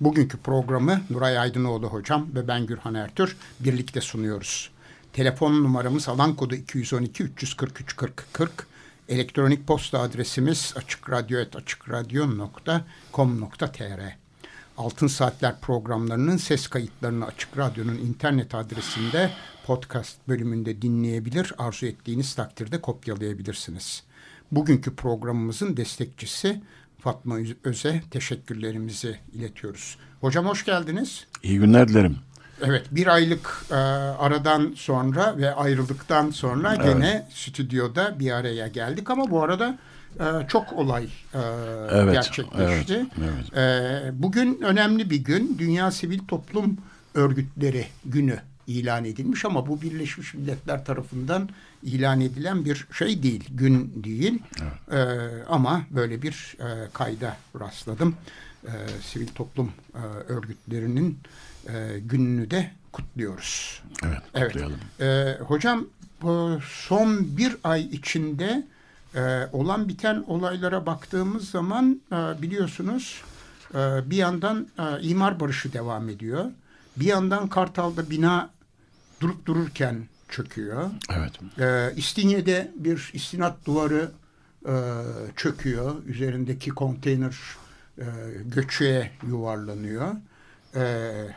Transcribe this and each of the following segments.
Bugünkü programı Nuray Aydınoğlu hocam ve ben Gürhan Ertür birlikte sunuyoruz. Telefon numaramız alan kodu 212 343 40 40. Elektronik posta adresimiz açıkradyo.com.tr Altın Saatler programlarının ses kayıtlarını Açık Radyo'nun internet adresinde podcast bölümünde dinleyebilir, arzu ettiğiniz takdirde kopyalayabilirsiniz. Bugünkü programımızın destekçisi Fatma Öz'e teşekkürlerimizi iletiyoruz. Hocam hoş geldiniz. İyi günler dilerim. Evet bir aylık e, aradan sonra ve ayrıldıktan sonra evet. gene stüdyoda bir araya geldik ama bu arada e, çok olay e, evet, gerçekleşti. Evet, evet. E, bugün önemli bir gün Dünya Sivil Toplum Örgütleri Günü ilan edilmiş ama bu Birleşmiş Milletler tarafından ilan edilen bir şey değil, gün değil. Evet. E, ama böyle bir e, kayda rastladım. E, sivil toplum e, örgütlerinin e, gününü de kutluyoruz. Evet, kutlayalım. Evet. E, hocam bu son bir ay içinde e, olan biten olaylara baktığımız zaman e, biliyorsunuz e, bir yandan e, imar barışı devam ediyor. Bir yandan Kartal'da bina durup dururken çöküyor. Evet. E, İstinye'de bir istinat duvarı e, çöküyor. Üzerindeki konteyner e, göçüğe yuvarlanıyor. E,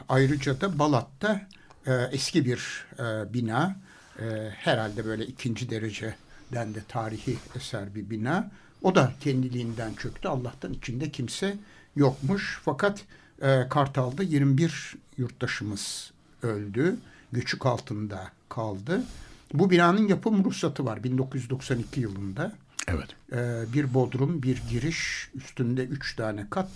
ayrıca da Balat'ta e, eski bir e, bina. E, herhalde böyle ikinci dereceden de tarihi eser bir bina. O da kendiliğinden çöktü. Allah'tan içinde kimse yokmuş. Fakat e, Kartal'da 21 yurttaşımız öldü. Göçük altında kaldı. Bu binanın yapım ruhsatı var 1992 yılında. Evet. Ee, bir bodrum, bir giriş, üstünde üç tane kat,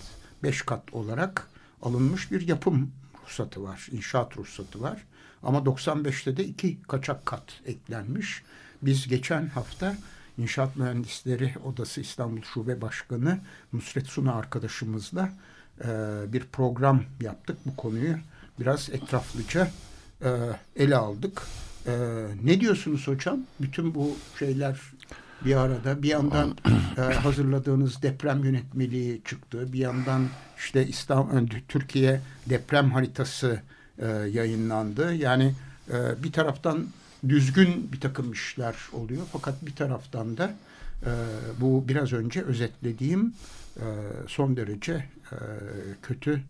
beş kat olarak alınmış bir yapım ruhsatı var, inşaat ruhsatı var. Ama 95'te de iki kaçak kat eklenmiş. Biz geçen hafta İnşaat Mühendisleri Odası İstanbul Şube Başkanı Nusret Suna arkadaşımızla e, bir program yaptık. Bu konuyu biraz etraflıca e, ele aldık. E, ne diyorsunuz hocam? Bütün bu şeyler bir arada bir yandan e, hazırladığınız deprem yönetmeliği çıktı. Bir yandan işte İstanbul Türkiye deprem haritası e, yayınlandı. Yani e, bir taraftan düzgün bir takım işler oluyor fakat bir taraftan da e, bu biraz önce özetlediğim e, son derece e, kötü,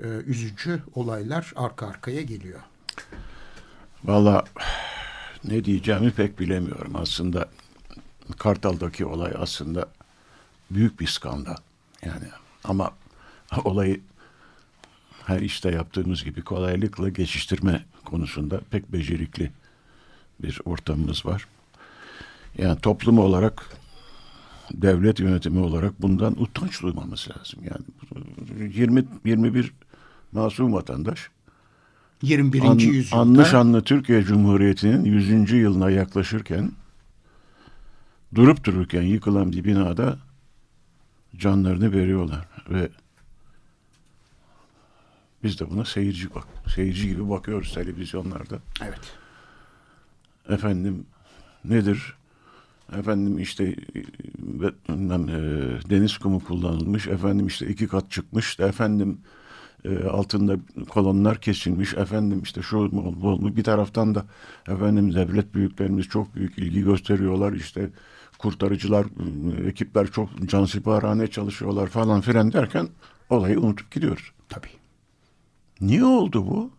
e, üzücü olaylar arka arkaya geliyor. Valla ne diyeceğimi pek bilemiyorum. Aslında Kartal'daki olay aslında büyük bir skandal. Yani ama olayı her işte yaptığımız gibi kolaylıkla geçiştirme konusunda pek becerikli bir ortamımız var. Yani toplum olarak devlet yönetimi olarak bundan utanç duymamız lazım. Yani 20 21 masum vatandaş 21. An, yüzyılda. Anlı şanlı Türkiye Cumhuriyeti'nin 100. yılına yaklaşırken durup dururken yıkılan bir binada canlarını veriyorlar ve biz de buna seyirci bak seyirci gibi bakıyoruz televizyonlarda. Evet. Efendim nedir? Efendim işte e, deniz kumu kullanılmış. Efendim işte iki kat çıkmış. Efendim e, altında kolonlar kesilmiş efendim işte şu bu, bu bir taraftan da efendim devlet büyüklerimiz çok büyük ilgi gösteriyorlar işte kurtarıcılar e, ekipler çok cansiparhane çalışıyorlar falan filan derken olayı unutup gidiyoruz. Tabii. Niye oldu bu?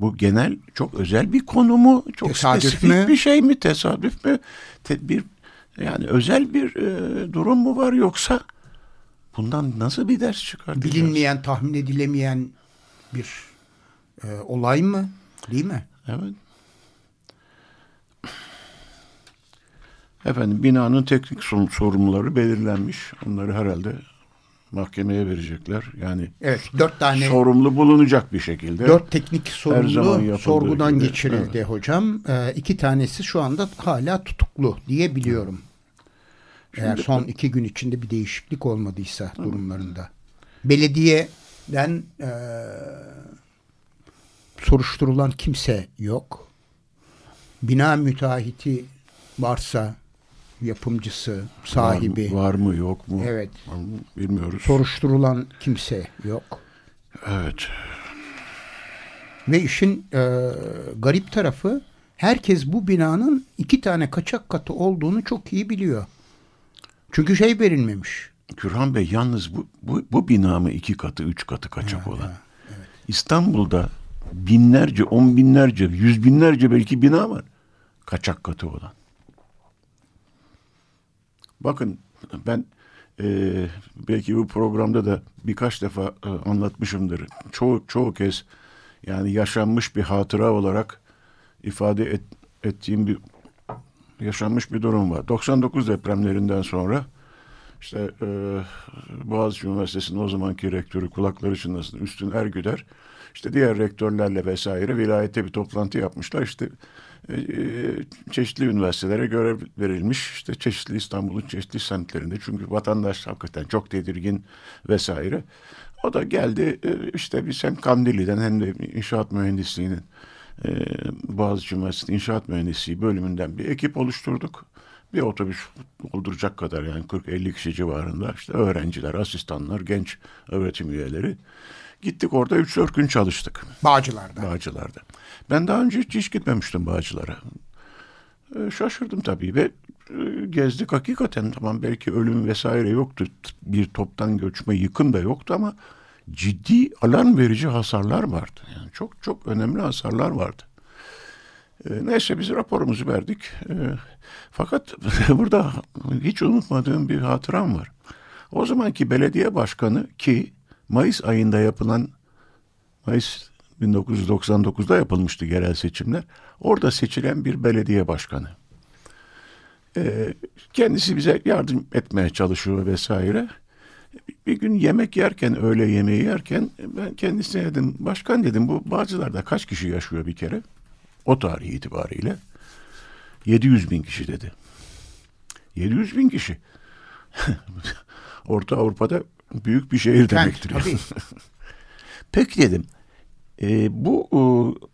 Bu genel çok özel bir konu mu? Çok tesadüf spesifik mi? bir şey mi? Tesadüf mü? Te, bir yani özel bir e, durum mu var yoksa Bundan nasıl bir ders çıkartacağız? Bilinmeyen, tahmin edilemeyen bir e, olay mı? Değil mi? Evet. Efendim binanın teknik sorumluları belirlenmiş. Onları herhalde mahkemeye verecekler. Yani Evet dört tane sorumlu bulunacak bir şekilde. dört teknik sorumlu sorgudan gibi, geçirildi hocam. Ee, iki tanesi şu anda hala tutuklu diye biliyorum. Eğer son iki gün içinde bir değişiklik olmadıysa durumlarında. Belediyeden e, soruşturulan kimse yok. Bina müteahhiti varsa yapımcısı, sahibi. Var, mı- var mı yok mu? Evet. Var mı? Bilmiyoruz. Soruşturulan kimse yok. Evet. Ve işin e, garip tarafı herkes bu binanın iki tane kaçak katı olduğunu çok iyi biliyor. Çünkü şey verilmemiş. Kürhan Bey yalnız bu, bu, bu bina mı iki katı, üç katı kaçak olan? İstanbul'da binlerce, on binlerce, yüz binlerce belki bina var. Kaçak katı olan. Bakın ben e, belki bu programda da birkaç defa e, anlatmışımdır. Çoğu, çoğu kez yani yaşanmış bir hatıra olarak ifade et, ettiğim bir yaşanmış bir durum var. 99 depremlerinden sonra işte e, Boğaziçi Üniversitesi'nin o zamanki rektörü kulakları çınlasın Üstün Ergüder işte diğer rektörlerle vesaire vilayette bir toplantı yapmışlar. İşte e, e, çeşitli üniversitelere görev verilmiş. işte çeşitli İstanbul'un çeşitli semtlerinde. Çünkü vatandaş hakikaten çok tedirgin vesaire. O da geldi e, işte biz hem Kandilli'den hem de inşaat mühendisliğinin e, Boğaziçi Üniversitesi İnşaat Mühendisliği bölümünden bir ekip oluşturduk. Bir otobüs dolduracak kadar yani 40-50 kişi civarında işte öğrenciler, asistanlar, genç öğretim üyeleri. Gittik orada 3-4 gün çalıştık. Bağcılar'da. Bağcılar'da. Ben daha önce hiç, hiç gitmemiştim Bağcılar'a. Ee, şaşırdım tabii ve e, gezdik hakikaten tamam belki ölüm vesaire yoktu. Bir toptan göçme yıkım da yoktu ama ciddi alarm verici hasarlar vardı. Yani çok çok önemli hasarlar vardı. Ee, neyse biz raporumuzu verdik. Ee, fakat burada hiç unutmadığım bir hatıram var. O zamanki belediye başkanı ki Mayıs ayında yapılan Mayıs 1999'da yapılmıştı yerel seçimler. Orada seçilen bir belediye başkanı. Ee, kendisi bize yardım etmeye çalışıyor vesaire. Bir gün yemek yerken, öğle yemeği yerken ben kendisine dedim, başkan dedim bu Bağcılar'da kaç kişi yaşıyor bir kere? O tarih itibariyle. 700 bin kişi dedi. 700 bin kişi. Orta Avrupa'da büyük bir şehir Kent, demektir. tabii. Peki dedim. e, bu e,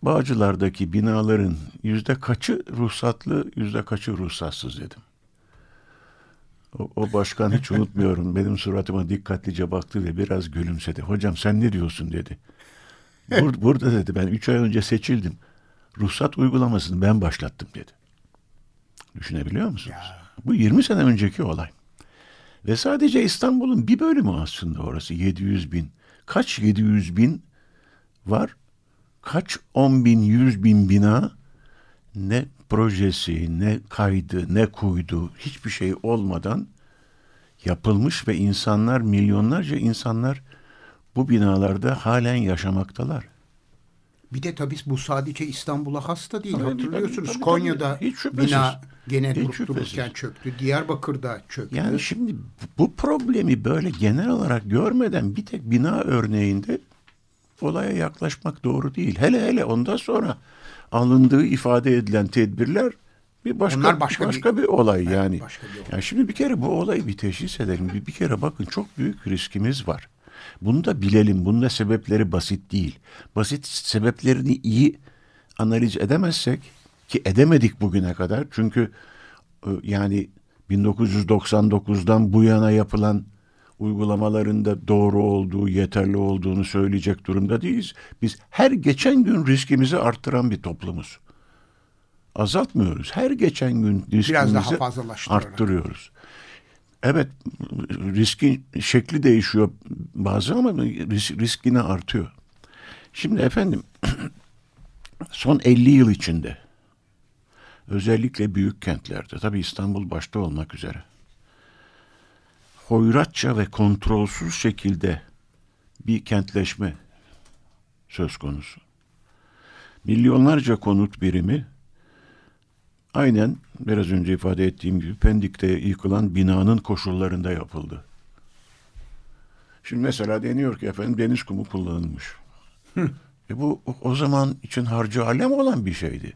Bağcılar'daki binaların yüzde kaçı ruhsatlı, yüzde kaçı ruhsatsız dedim. O, o başkan hiç unutmuyorum. Benim suratıma dikkatlice baktı ve biraz gülümsedi. Hocam sen ne diyorsun dedi. Bur- burada dedi ben üç ay önce seçildim. Ruhsat uygulamasını ben başlattım dedi. Düşünebiliyor musunuz? Bu 20 sene önceki olay. Ve sadece İstanbul'un bir bölümü aslında orası 700 bin. Kaç 700 bin var? Kaç 10 bin, 100 bin bina ne projesi, ne kaydı, ne kuydu hiçbir şey olmadan yapılmış ve insanlar, milyonlarca insanlar bu binalarda halen yaşamaktalar. Bir de tabii bu sadece İstanbul'a has da değil. Tabii, Hatırlıyorsunuz tabii, tabii, Konya'da. Hiç şüphesiz. bina gene Hiç durup şüphesiz. dururken çöktü. Diyarbakır'da çöktü. Yani şimdi bu problemi böyle genel olarak görmeden bir tek bina örneğinde olaya yaklaşmak doğru değil. Hele hele ondan sonra alındığı ifade edilen tedbirler bir başka Onlar başka başka, bir- bir, olay Evet, yani. başka bir olay. Yani şimdi bir kere bu olayı bir teşhis edelim. Bir, bir kere bakın çok büyük riskimiz var. Bunu da bilelim. Bunun da sebepleri basit değil. Basit sebeplerini iyi analiz edemezsek ki edemedik bugüne kadar. Çünkü e, yani 1999'dan bu yana yapılan uygulamalarında doğru olduğu, yeterli olduğunu söyleyecek durumda değiliz. Biz her geçen gün riskimizi arttıran bir toplumuz. Azaltmıyoruz. Her geçen gün riskimizi daha fazlalaştırarak. arttırıyoruz. Evet riskin şekli değişiyor bazı ama risk, risk yine artıyor. Şimdi efendim son 50 yıl içinde özellikle büyük kentlerde tabii İstanbul başta olmak üzere hoyratça ve kontrolsüz şekilde bir kentleşme söz konusu. Milyonlarca konut birimi aynen biraz önce ifade ettiğim gibi Pendik'te yıkılan binanın koşullarında yapıldı. Şimdi mesela deniyor ki efendim deniz kumu kullanılmış. E bu o zaman için harcı alem olan bir şeydi.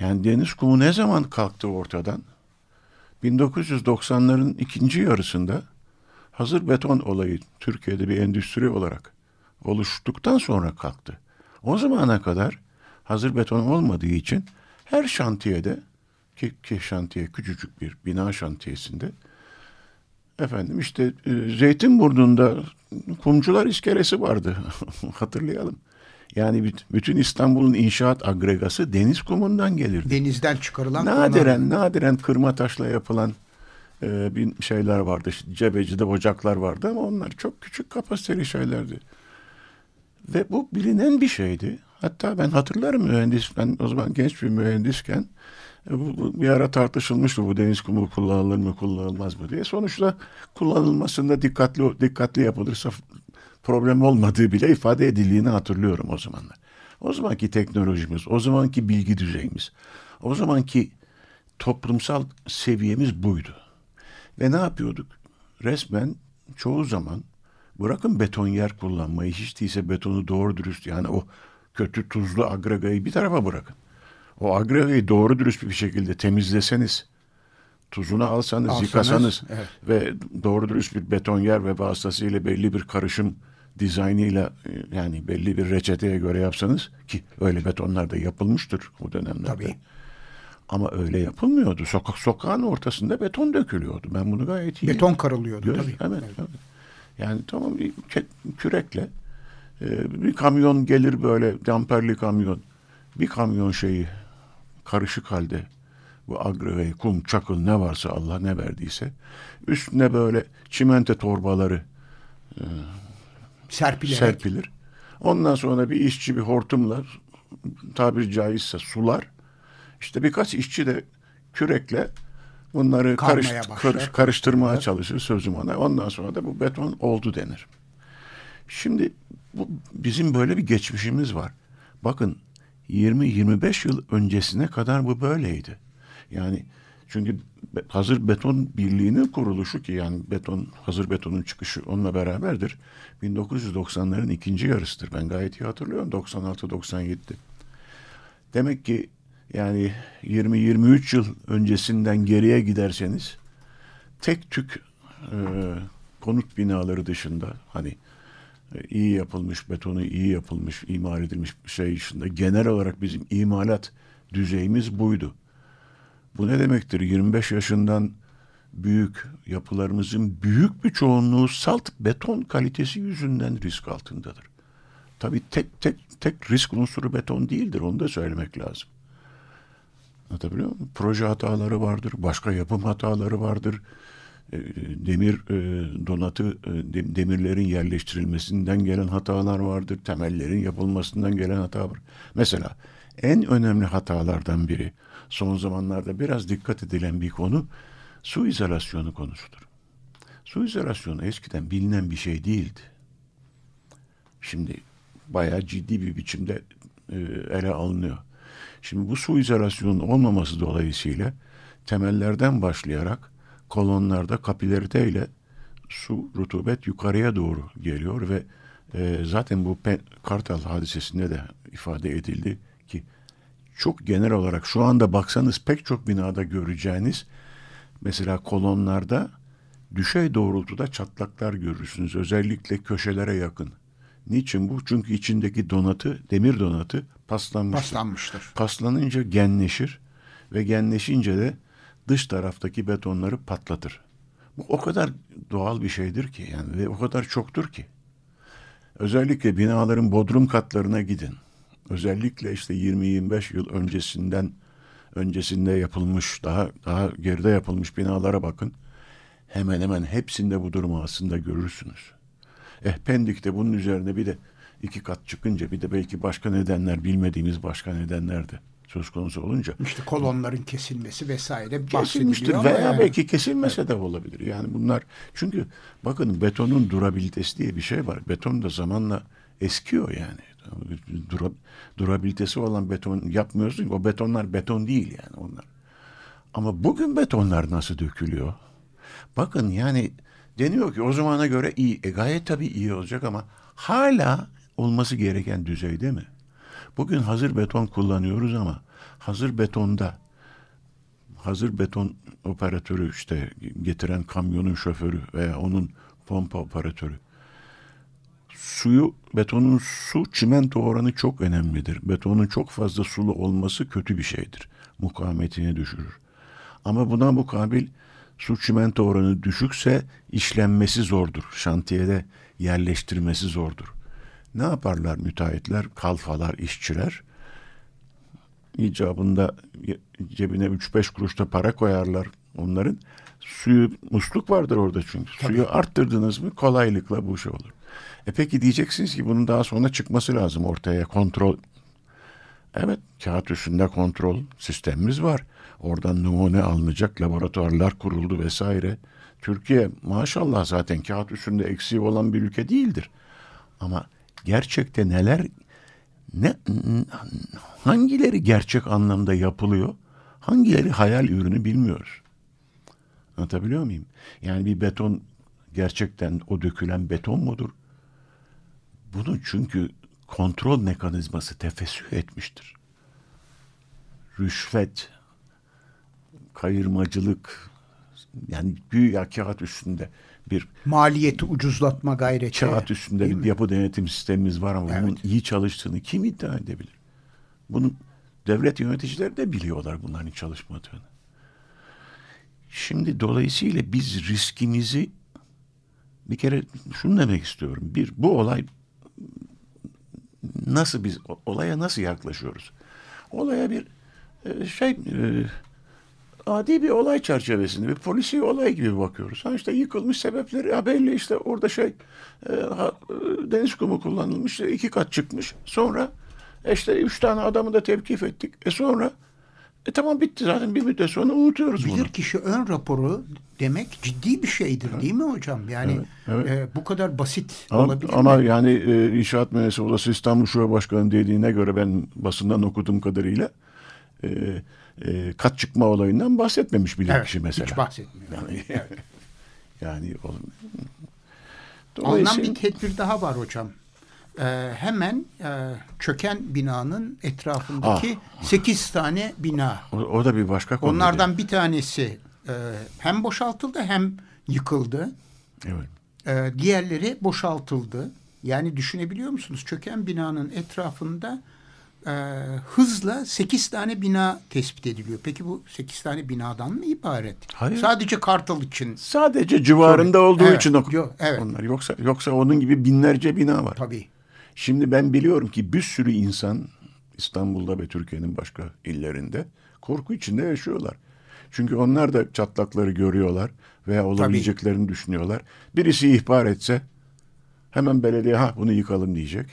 Yani deniz kumu ne zaman kalktı ortadan? 1990'ların ikinci yarısında hazır beton olayı Türkiye'de bir endüstri olarak oluştuktan sonra kalktı. O zamana kadar hazır beton olmadığı için her şantiyede ki, ki şantiye küçücük bir bina şantiyesinde efendim işte e, Zeytinburnu'nda kumcular iskelesi vardı hatırlayalım. Yani bütün İstanbul'un inşaat agregası deniz kumundan gelirdi. Denizden çıkarılan nadiren kumunlar. nadiren kırma taşla yapılan e, bir şeyler vardı. İşte Cebeci'de ocaklar vardı ama onlar çok küçük kapasiteli şeylerdi. Ve bu bilinen bir şeydi. Hatta ben hatırlarım mühendis, ben o zaman genç bir mühendisken e, bu, bu bir ara tartışılmıştı bu deniz kumu kullanılır mı kullanılmaz mı diye. Sonuçta kullanılmasında dikkatli dikkatli yapılırsa problem olmadığı bile ifade edildiğini hatırlıyorum o zamanlar. O zamanki teknolojimiz, o zamanki bilgi düzeyimiz, o zamanki toplumsal seviyemiz buydu. Ve ne yapıyorduk? Resmen çoğu zaman bırakın beton yer kullanmayı, hiç değilse betonu doğru dürüst yani o kötü tuzlu agregayı bir tarafa bırakın. O agregayı doğru dürüst bir şekilde temizleseniz, tuzunu alsanız, Alsanız, yıkasanız evet. ve doğru dürüst bir beton yer ve vasıtasıyla belli bir karışım dizaynıyla e, yani belli bir reçeteye göre yapsanız ki öyle betonlar da yapılmıştır o dönemlerde. Tabii. Ama öyle yapılmıyordu. Sokak sokağın ortasında beton dökülüyordu. Ben bunu gayet iyi. Beton karılıyordu Göz, tabii. Evet, evet. Yani tamam kürekle e, bir kamyon gelir böyle damperli kamyon. Bir kamyon şeyi karışık halde bu agreveyi, kum, çakıl ne varsa Allah ne verdiyse üstüne böyle çimente torbaları e, Serpilerek. serpilir. Ondan sonra bir işçi bir hortumla tabiri caizse sular. İşte birkaç işçi de kürekle bunları karış, karış, karıştırmaya evet. çalışır sözüm ona. Ondan sonra da bu beton oldu denir. Şimdi bu bizim böyle bir geçmişimiz var. Bakın 20-25 yıl öncesine kadar bu böyleydi. Yani çünkü hazır beton birliğinin kuruluşu ki yani beton hazır betonun çıkışı onunla beraberdir. 1990'ların ikinci yarısıdır. Ben gayet iyi hatırlıyorum 96-97. Demek ki yani 20-23 yıl öncesinden geriye giderseniz tek tük e, konut binaları dışında hani e, iyi yapılmış, betonu iyi yapılmış, imar edilmiş şey dışında genel olarak bizim imalat düzeyimiz buydu. Bu ne demektir? 25 yaşından büyük yapılarımızın büyük bir çoğunluğu salt beton kalitesi yüzünden risk altındadır. Tabii tek tek tek risk unsuru beton değildir. Onu da söylemek lazım. Anlatabiliyor muyum? Proje hataları vardır, başka yapım hataları vardır. E, demir e, donatı, e, demirlerin yerleştirilmesinden gelen hatalar vardır. Temellerin yapılmasından gelen hata var. Mesela en önemli hatalardan biri son zamanlarda biraz dikkat edilen bir konu su izolasyonu konusudur. Su izolasyonu eskiden bilinen bir şey değildi. Şimdi bayağı ciddi bir biçimde ele alınıyor. Şimdi bu su izolasyonunun olmaması dolayısıyla temellerden başlayarak kolonlarda kapilarite su rutubet yukarıya doğru geliyor ve e, zaten bu Kartal hadisesinde de ifade edildi ki çok genel olarak şu anda baksanız pek çok binada göreceğiniz mesela kolonlarda düşey doğrultuda çatlaklar görürsünüz. Özellikle köşelere yakın. Niçin bu? Çünkü içindeki donatı, demir donatı paslanmıştır. Paslanmıştır. Paslanınca genleşir ve genleşince de dış taraftaki betonları patlatır. Bu o kadar doğal bir şeydir ki yani ve o kadar çoktur ki. Özellikle binaların bodrum katlarına gidin özellikle işte 20-25 yıl öncesinden öncesinde yapılmış daha daha geride yapılmış binalara bakın. Hemen hemen hepsinde bu durumu aslında görürsünüz. Eh Pendik'te bunun üzerine bir de iki kat çıkınca bir de belki başka nedenler bilmediğimiz başka nedenler de söz konusu olunca. İşte kolonların kesilmesi vesaire kesilmiştir veya yani. belki kesilmese evet. de olabilir. Yani bunlar çünkü bakın betonun durabilitesi diye bir şey var. Beton da zamanla eskiyor yani. Dura, durabilitesi olan beton yapmıyorsun. O betonlar beton değil yani onlar. Ama bugün betonlar nasıl dökülüyor? Bakın yani Deniyor ki o zamana göre iyi. E gayet tabii iyi olacak ama hala olması gereken düzeyde mi? Bugün hazır beton kullanıyoruz ama hazır betonda hazır beton operatörü işte getiren kamyonun şoförü veya onun pompa operatörü suyu betonun su çimento oranı çok önemlidir. Betonun çok fazla sulu olması kötü bir şeydir. Mukavemetini düşürür. Ama buna mukabil su çimento oranı düşükse işlenmesi zordur. Şantiyede yerleştirmesi zordur. Ne yaparlar müteahhitler, kalfalar, işçiler? icabında cebine 3-5 kuruşta para koyarlar onların. Suyu musluk vardır orada çünkü. Tabii. Suyu arttırdınız mı kolaylıkla bu şey olur. E peki diyeceksiniz ki bunun daha sonra çıkması lazım ortaya kontrol. Evet kağıt üstünde kontrol sistemimiz var. Oradan numune alınacak laboratuvarlar kuruldu vesaire. Türkiye maşallah zaten kağıt üstünde eksiği olan bir ülke değildir. Ama gerçekte neler ne hangileri gerçek anlamda yapılıyor, hangileri hayal ürünü bilmiyoruz. Anlatabiliyor muyum? Yani bir beton gerçekten o dökülen beton mudur? Bunu çünkü kontrol mekanizması tefessüh etmiştir. Rüşvet, kayırmacılık, yani büyük kağıt üstünde bir maliyeti ucuzlatma gayreti. Kağıt üstünde bir mi? yapı denetim sistemimiz var ama evet. bunun iyi çalıştığını kim iddia edebilir? Bunu devlet yöneticileri de biliyorlar bunların çalışmadığını. Şimdi dolayısıyla biz riskimizi bir kere şunu demek istiyorum. Bir, bu olay nasıl biz olaya nasıl yaklaşıyoruz? Olaya bir e, şey e, adi bir olay çerçevesinde bir polisi olay gibi bakıyoruz. Ha işte yıkılmış sebepleri belli işte orada şey e, deniz kumu kullanılmış iki kat çıkmış. Sonra işte üç tane adamı da tevkif ettik. E sonra e tamam bitti zaten bir müddet sonra unutuyoruz Bilir bunu. kişi ön raporu demek ciddi bir şeydir evet. değil mi hocam? Yani evet, evet. E, bu kadar basit ama, olabilir ama mi? yani e, inşaat mühendisi odası İstanbul Şube Başkanı dediğine göre ben basından okuduğum kadarıyla e, e, kat çıkma olayından bahsetmemiş bile evet, kişi mesela. Hiç bahsetmiyor. Yani, evet. yani o, Alınan bir tedbir daha var hocam. Ee, hemen e, çöken binanın etrafındaki ah. 8 tane bina. O, o da bir başka konu. Onlardan değil. bir tanesi e, hem boşaltıldı hem yıkıldı. Evet. E, diğerleri boşaltıldı. Yani düşünebiliyor musunuz? Çöken binanın etrafında e, hızla 8 tane bina tespit ediliyor. Peki bu 8 tane binadan mı ibaret? Hayır. Sadece Kartal için. Sadece civarında Sorry. olduğu evet. için o, Yo, evet. onlar. Yoksa yoksa onun gibi binlerce bina var. Tabii. Şimdi ben biliyorum ki bir sürü insan İstanbul'da ve Türkiye'nin başka illerinde korku içinde yaşıyorlar. Çünkü onlar da çatlakları görüyorlar veya olabileceklerini Tabii. düşünüyorlar. Birisi ihbar etse hemen belediye ha bunu yıkalım diyecek.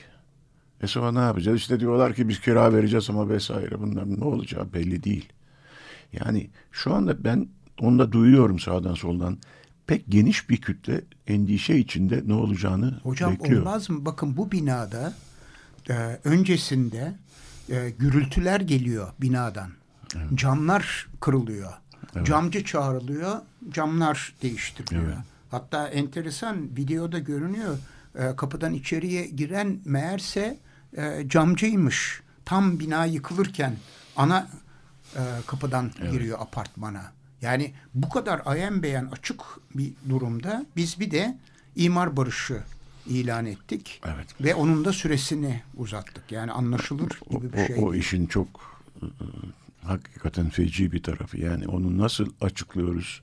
E sonra ne yapacağız? İşte diyorlar ki biz kira vereceğiz ama vesaire bunlar ne olacağı belli değil. Yani şu anda ben onu da duyuyorum sağdan soldan. Pek geniş bir kütle endişe içinde ne olacağını Hocam, bekliyor. Hocam olmaz mı? Bakın bu binada e, öncesinde e, gürültüler geliyor binadan. Evet. Camlar kırılıyor. Evet. Camcı çağrılıyor. Camlar değiştiriliyor. Evet. Hatta enteresan videoda görünüyor. E, kapıdan içeriye giren meğerse e, camcıymış. Tam bina yıkılırken ana e, kapıdan evet. giriyor apartmana. Yani bu kadar ayen beyan açık bir durumda biz bir de imar barışı ilan ettik. Evet. Ve onun da süresini uzattık. Yani anlaşılır gibi bir şey. O, o işin çok e, hakikaten feci bir tarafı. Yani onu nasıl açıklıyoruz?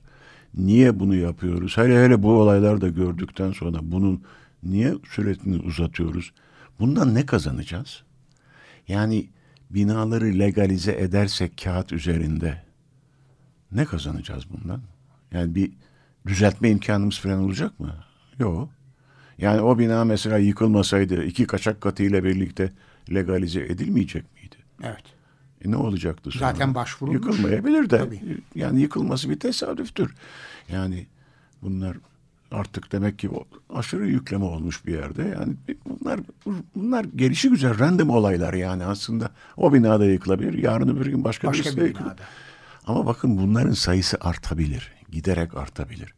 Niye bunu yapıyoruz? Hele hele bu olaylar da gördükten sonra bunun niye süresini uzatıyoruz? Bundan ne kazanacağız? Yani binaları legalize edersek kağıt üzerinde ne kazanacağız bundan? Yani bir düzeltme imkanımız falan olacak mı? Yok. Yani o bina mesela yıkılmasaydı iki kaçak katıyla birlikte legalize edilmeyecek miydi? Evet. E ne olacaktı sonra? Zaten başvurulmuş. Yıkılmayabilir de. Tabii. Yani yıkılması bir tesadüftür. Yani bunlar artık demek ki aşırı yükleme olmuş bir yerde. Yani bunlar bunlar gelişi güzel random olaylar yani aslında. O binada yıkılabilir. Yarın öbür gün başka, başka bir yıkılır. Ama bakın bunların sayısı artabilir. Giderek artabilir.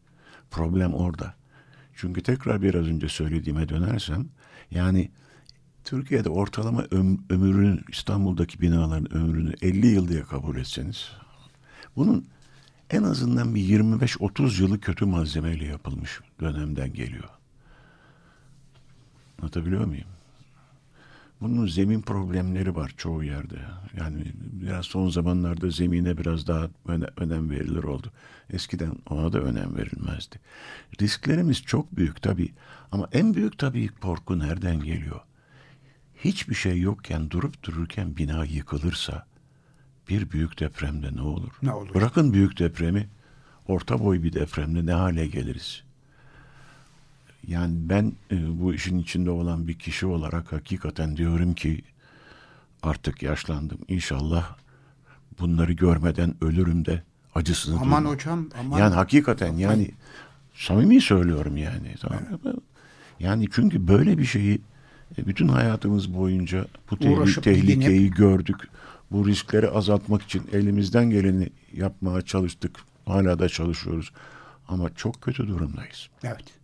Problem orada. Çünkü tekrar biraz önce söylediğime dönersem yani Türkiye'de ortalama öm, ömrünü İstanbul'daki binaların ömrünü 50 yıl diye kabul etseniz bunun en azından bir 25-30 yılı kötü malzemeyle yapılmış dönemden geliyor. Anlatabiliyor muyum? Bunun zemin problemleri var çoğu yerde. Yani biraz son zamanlarda zemine biraz daha öne, önem verilir oldu. Eskiden ona da önem verilmezdi. Risklerimiz çok büyük tabii. Ama en büyük tabii korku nereden geliyor? Hiçbir şey yokken durup dururken bina yıkılırsa bir büyük depremde ne olur? Ne olur? Bırakın büyük depremi, orta boy bir depremde ne hale geliriz? Yani ben e, bu işin içinde olan bir kişi olarak hakikaten diyorum ki artık yaşlandım. İnşallah bunları görmeden ölürüm de acısını Aman duymam. hocam aman. Yani hakikaten yani samimi söylüyorum yani. Tamam. Yani çünkü böyle bir şeyi e, bütün hayatımız boyunca bu Uğraşıp tehlikeyi gördük. Bu riskleri azaltmak için elimizden geleni yapmaya çalıştık. Hala da çalışıyoruz. Ama çok kötü durumdayız. Evet.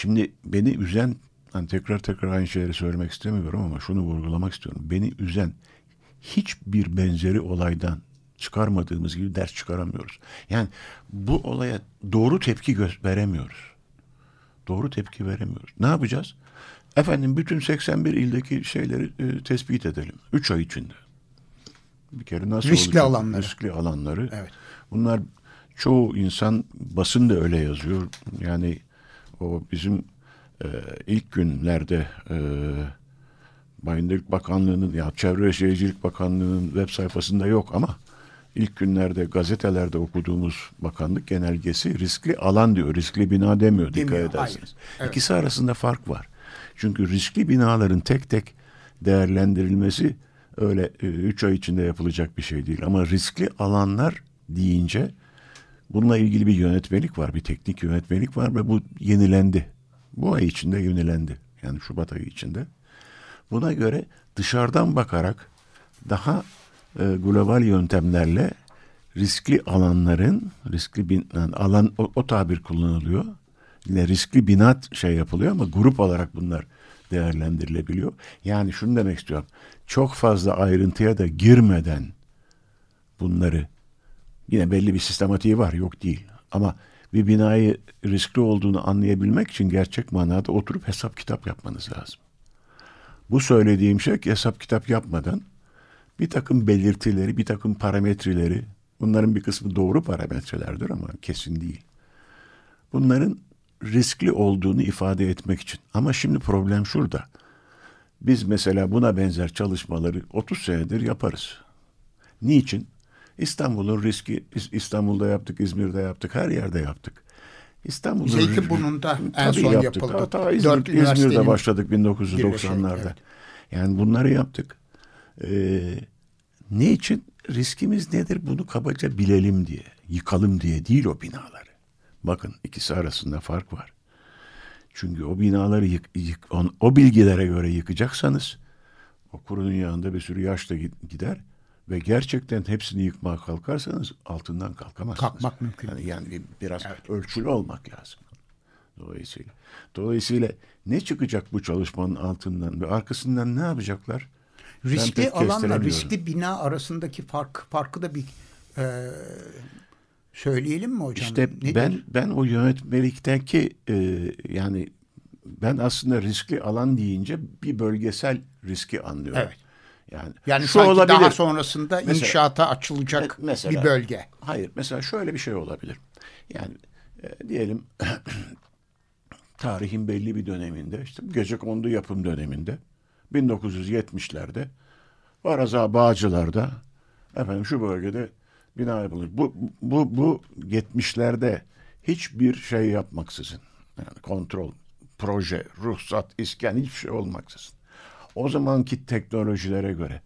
Şimdi beni üzen, hani tekrar tekrar aynı şeyleri söylemek istemiyorum ama şunu vurgulamak istiyorum. Beni üzen hiçbir benzeri olaydan çıkarmadığımız gibi ders çıkaramıyoruz. Yani bu olaya doğru tepki veremiyoruz. Doğru tepki veremiyoruz. Ne yapacağız? Efendim bütün 81 ildeki şeyleri e, tespit edelim. 3 ay içinde. Bir kere nasıl Riskli olacak? alanları. Riskli alanları. Evet. Bunlar çoğu insan basın da öyle yazıyor. Yani o bizim e, ilk günlerde e, Bayındırlık Bakanlığı'nın ya Çevre ve Şehircilik Bakanlığı'nın web sayfasında yok ama ilk günlerde gazetelerde okuduğumuz bakanlık genelgesi riskli alan diyor. Riskli bina demiyor dikkat Demiyor, ederseniz. hayır. Evet. İkisi arasında fark var. Çünkü riskli binaların tek tek değerlendirilmesi öyle 3 ay içinde yapılacak bir şey değil. Ama riskli alanlar deyince bununla ilgili bir yönetmelik var, bir teknik yönetmelik var ve bu yenilendi. Bu ay içinde yenilendi. Yani Şubat ayı içinde. Buna göre dışarıdan bakarak daha e, global yöntemlerle riskli alanların riskli bin, yani alan o, o tabir kullanılıyor. Yine riskli bina şey yapılıyor ama grup olarak bunlar değerlendirilebiliyor. Yani şunu demek istiyorum. Çok fazla ayrıntıya da girmeden bunları yine belli bir sistematiği var yok değil. Ama bir binayı riskli olduğunu anlayabilmek için gerçek manada oturup hesap kitap yapmanız lazım. Bu söylediğim şey hesap kitap yapmadan bir takım belirtileri, bir takım parametreleri, bunların bir kısmı doğru parametrelerdir ama kesin değil. Bunların riskli olduğunu ifade etmek için. Ama şimdi problem şurada. Biz mesela buna benzer çalışmaları 30 senedir yaparız. Niçin? İstanbul'un riski İstanbul'da yaptık, İzmir'de yaptık, her yerde yaptık. İstanbul'un Zeytinburnu'nda en son yaptık. yapıldı. Hatta İzmir, Dört İzmir'de başladık birleşimi, 1990'larda. evet. Yani bunları yaptık. Ee, ne için? Riskimiz nedir? Bunu kabaca bilelim diye. Yıkalım diye değil o binaları. Bakın ikisi arasında fark var. Çünkü o binaları yık, yık, on, o bilgilere göre yıkacaksanız o kurunun yanında bir sürü yaş da gider ve gerçekten hepsini yıkmaya kalkarsanız altından kalkamazsınız. Kalkmak mümkün Yani, yani bir, biraz Evet. ölçülü olmak lazım. Dolayısıyla. Dolayısıyla ne çıkacak bu çalışmanın altından ve arkasından ne yapacaklar? Riskli alanla riskli bina arasındaki fark farkı da bir e, söyleyelim mi hocam? İşte Nedir? ben ben o yönetmelikteki e, yani ben aslında riskli alan deyince bir bölgesel riski anlıyorum. Evet. Yani, yani şu olabilir. daha sonrasında Mesela- inşaata açılacak Me- mesela- bir bölge. Hayır mesela şöyle bir şey olabilir. Yani e, diyelim tarihin belli bir döneminde işte gece kondu yapım döneminde 1970'lerde Varaza Bağcılar'da efendim şu bölgede bina yapılır. Bu, bu, bu 70'lerde hiçbir şey yapmaksızın yani kontrol, proje, ruhsat, iskan hiçbir şey olmaksızın. O zamanki teknolojilere göre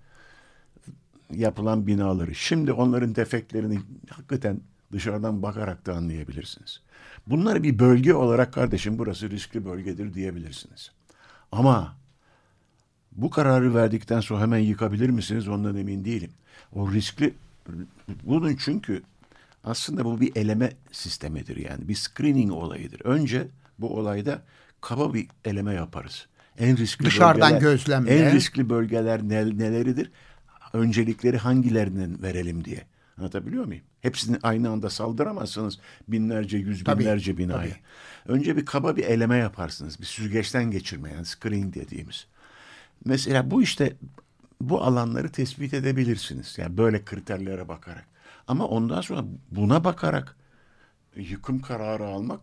yapılan binaları. Şimdi onların defektlerini hakikaten dışarıdan bakarak da anlayabilirsiniz. Bunları bir bölge olarak kardeşim burası riskli bölgedir diyebilirsiniz. Ama bu kararı verdikten sonra hemen yıkabilir misiniz ondan emin değilim. O riskli bunun çünkü aslında bu bir eleme sistemidir yani bir screening olayıdır. Önce bu olayda kaba bir eleme yaparız. En riskli Dışarıdan bölgeler, gözlemle. En riskli bölgeler ne, neleridir? Öncelikleri hangilerinden verelim diye. Anlatabiliyor muyum? Hepsini aynı anda saldıramazsınız binlerce, yüz Tabii, binlerce binaya. tabii. Önce bir kaba bir eleme yaparsınız. Bir süzgeçten geçirme yani screen dediğimiz. Mesela bu işte bu alanları tespit edebilirsiniz. Yani böyle kriterlere bakarak. Ama ondan sonra buna bakarak yıkım kararı almak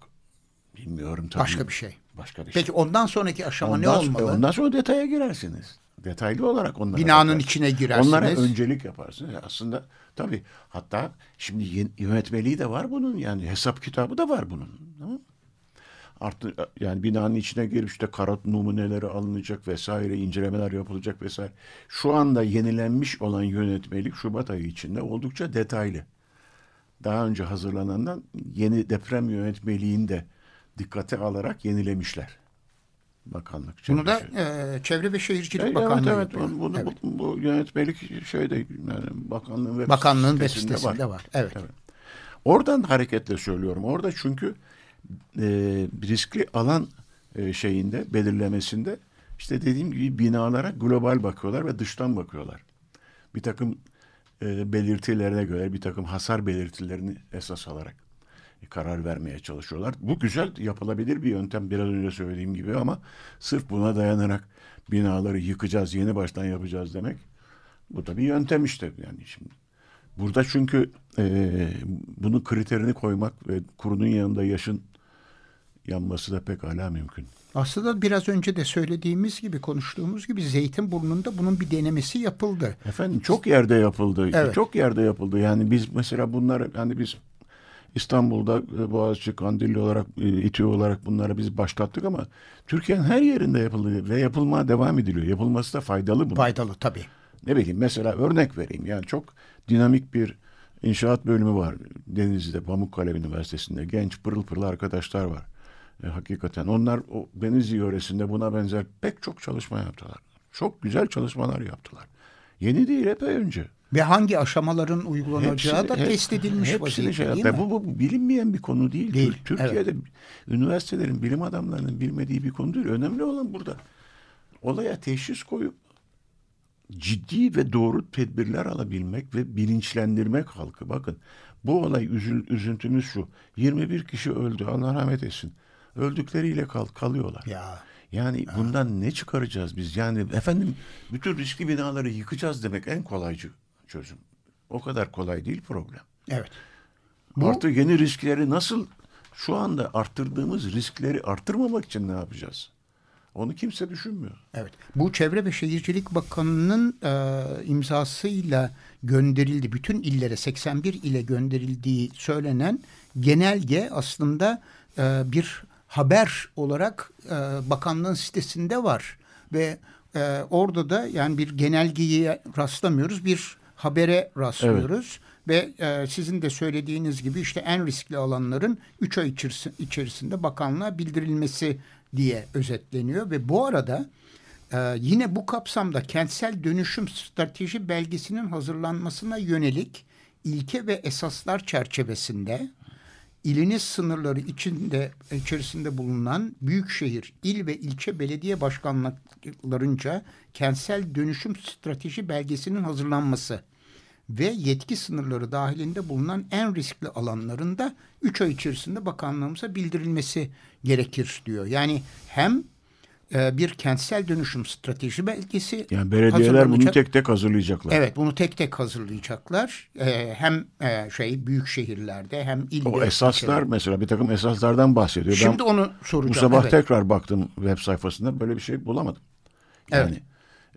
bilmiyorum tabii. Başka bir şey. Başka bir şey. Peki ondan sonraki aşama ne Ondan- olmalı? Ondan sonra detaya girersiniz. Detaylı olarak onlara Binanın bakarsınız. içine girersiniz. Onlara öncelik yaparsınız. Aslında tabii hatta şimdi yön- yönetmeliği de var bunun yani hesap kitabı da var bunun. Tamam mı? Artı yani binanın içine girip işte karot numuneleri alınacak vesaire incelemeler yapılacak vesaire. Şu anda yenilenmiş olan yönetmelik Şubat ayı içinde oldukça detaylı. Daha önce hazırlanandan yeni deprem yönetmeliğini de dikkate alarak yenilemişler. Bakanlık. Bunu da e, Çevre ve Şehircilik Evet, Bakanlığı evet, yapıyor. bunu, Evet. bu, bu yönetmelik şeyde yani bakanlığın web Bakanlığın web sitesinde sitesinde var. Evet. Oradan hareketle söylüyorum. Orada çünkü e, riskli alan e, şeyinde belirlemesinde işte dediğim gibi binalara global bakıyorlar ve dıştan bakıyorlar. Bir takım e, belirtilerine göre bir takım hasar belirtilerini esas alarak karar vermeye çalışıyorlar. Bu güzel yapılabilir bir yöntem biraz önce söylediğim gibi ama sırf buna dayanarak binaları yıkacağız, yeni baştan yapacağız demek bu da bir yöntem işte yani şimdi. Burada çünkü e, bunun kriterini koymak ve kurunun yanında yaşın yanması da pekala mümkün. Aslında biraz önce de söylediğimiz gibi konuştuğumuz gibi Zeytinburnu'nda bunun bir denemesi yapıldı. Efendim çok yerde yapıldı. Evet. Çok yerde yapıldı. Yani biz mesela bunlar hani biz İstanbul'da e, Boğaziçi Kandilli olarak e, İTÜ olarak bunları biz başlattık ama Türkiye'nin her yerinde yapıldı ve yapılmaya devam ediliyor. Yapılması da faydalı bu. Faydalı tabii. Ne bileyim mesela örnek vereyim. Yani çok dinamik bir inşaat bölümü var Denizli'de Pamukkale Üniversitesi'nde. Genç pırıl pırıl arkadaşlar var. E, hakikaten onlar o Denizli yöresinde buna benzer pek çok çalışma yaptılar. Çok güzel çalışmalar yaptılar. Yeni değil epey önce. Ve hangi aşamaların uygulanacağı Hepsini- da test edilmiş hepsini vaziyette şey değil mi? Bu, bu bilinmeyen bir konu değil. Değil, Tür- Türkiye'de üniversitelerin, bilim adamlarının bilmediği bir konu değil. Önemli olan burada olaya teşhis koyup ciddi ve doğru tedbirler alabilmek ve bilinçlendirmek halkı. Bakın bu olay üzül, üzüntümüz şu. 21 kişi öldü. Allah rahmet etsin. Öldükleriyle kal, kalıyorlar. Ya Yani bundan ne çıkaracağız biz? Yani efendim bütün riskli binaları yıkacağız demek en kolaycı çözüm. O kadar kolay değil problem. evet. Bu- Artı yeni riskleri nasıl şu anda arttırdığımız riskleri arttırmamak için ne yapacağız? Onu kimse düşünmüyor. Evet. Bu Çevre ve Şehircilik Bakanı'nın e, imzasıyla gönderildi. Bütün illere 81 ile gönderildiği söylenen genelge aslında e, bir haber olarak e, bakanlığın sitesinde var. Ve e, orada da yani bir genelgeye rastlamıyoruz. Bir habere rastlıyoruz. Ve e, sizin de söylediğiniz gibi işte en riskli alanların 3 ay içerisi- içerisinde bakanlığa bildirilmesi diye özetleniyor. Ve bu arada ee, yine bu kapsamda kentsel dönüşüm strateji belgesinin hazırlanmasına yönelik ilke ve esaslar çerçevesinde iliniz sınırları içinde içerisinde bulunan büyükşehir, il ve ilçe belediye başkanlıklarınca kentsel dönüşüm strateji belgesinin hazırlanması ve yetki sınırları dahilinde bulunan en riskli alanlarında 3 ay içerisinde bakanlığımıza bildirilmesi gerekir diyor. Yani hem e, bir kentsel dönüşüm strateji belgesi Yani belediyeler bunu tek tek hazırlayacaklar. Evet bunu tek tek hazırlayacaklar. E, hem e, şey büyük şehirlerde hem il O esaslar ilçelerde. mesela bir takım esaslardan bahsediyor. Şimdi ben onu bu soracağım. sabah evet. tekrar baktım web sayfasında böyle bir şey bulamadım. Yani Evet.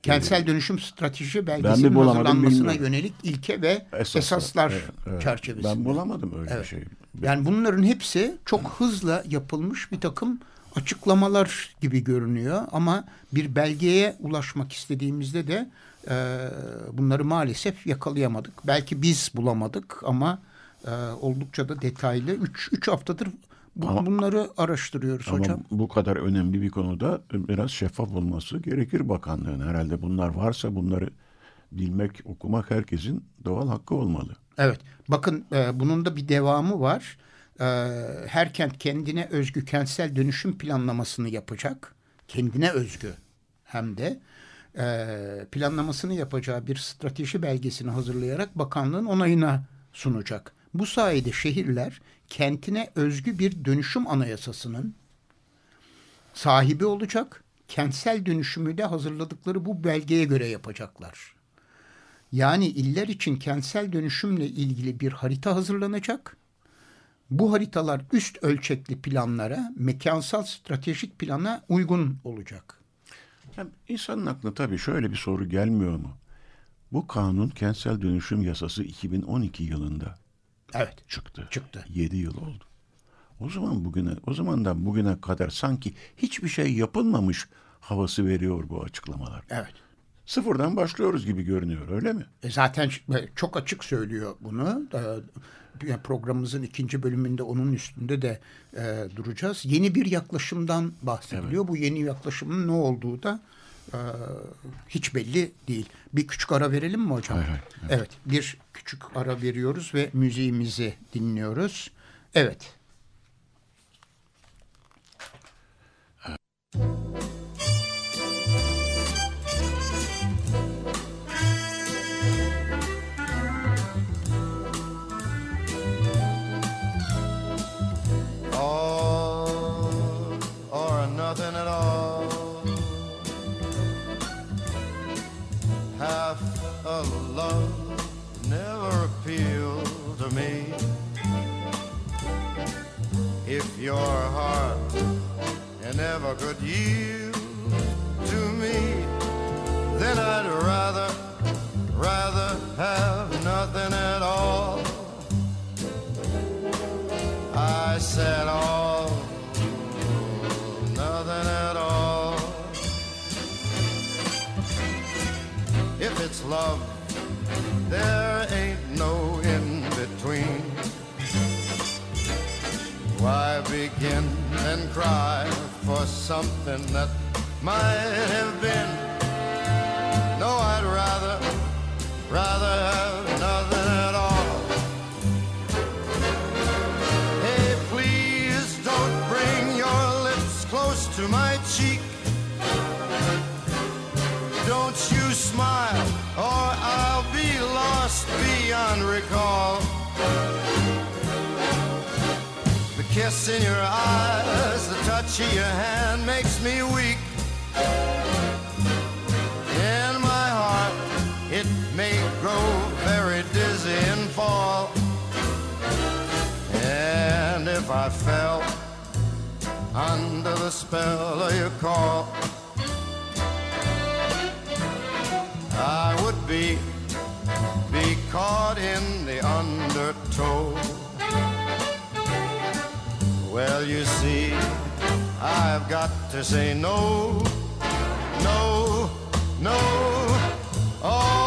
Kentsel dönüşüm strateji belgesinin hazırlanmasına bilmiyorum. yönelik ilke ve esaslar, esaslar evet, evet. çerçevesinde. Ben bulamadım öyle Evet. bir şey. Yani bunların hepsi çok hızla yapılmış bir takım açıklamalar gibi görünüyor ama bir belgeye ulaşmak istediğimizde de e, bunları maalesef yakalayamadık. Belki biz bulamadık ama e, oldukça da detaylı. Üç, üç haftadır bu- Ama- bunları araştırıyoruz Ama hocam. bu kadar önemli bir konuda biraz şeffaf olması gerekir bakanlığın. Herhalde bunlar varsa bunları bilmek, okumak herkesin doğal hakkı olmalı. Evet. Bakın e, bunun da bir devamı var. E, her kent kendine özgü kentsel dönüşüm planlamasını yapacak. Kendine özgü hem de e, planlamasını yapacağı bir strateji belgesini hazırlayarak bakanlığın onayına sunacak. Bu sayede şehirler kentine özgü bir dönüşüm anayasasının sahibi olacak. Kentsel dönüşümü de hazırladıkları bu belgeye göre yapacaklar. Yani iller için kentsel dönüşümle ilgili bir harita hazırlanacak. Bu haritalar üst ölçekli planlara, mekansal stratejik plana uygun olacak. Yani insanın aklına tabii şöyle bir soru gelmiyor mu? Bu kanun kentsel dönüşüm yasası 2012 yılında Evet. çıktı. Çıktı. 7 yıl oldu. O zaman bugüne, o zamandan bugüne kadar sanki hiçbir şey yapılmamış havası veriyor bu açıklamalar. Evet. Sıfırdan başlıyoruz gibi görünüyor öyle mi? E zaten çok açık söylüyor bunu. Programımızın ikinci bölümünde onun üstünde de e, duracağız. Yeni bir yaklaşımdan bahsediliyor. Evet. Bu yeni yaklaşımın ne olduğu da e, hiç belli değil. Bir küçük ara verelim mi hocam? Hayır, hayır, evet. evet, bir küçük ara veriyoruz ve müziğimizi dinliyoruz. Evet. and never could yield to me, then I'd rather, rather have nothing at all. I said all, nothing at all. If it's love, there ain't no in between. Why begin and cry? Something that might have been. No, I'd rather, rather have nothing at all. Hey, please don't bring your lips close to my cheek. Don't you smile, or I'll be lost beyond recall. Kiss in your eyes, the touch of your hand makes me weak. In my heart, it may grow very dizzy and fall. And if I fell under the spell of your call, I would be be caught in the undertow. Well, you see, I've got to say no, no, no. Oh.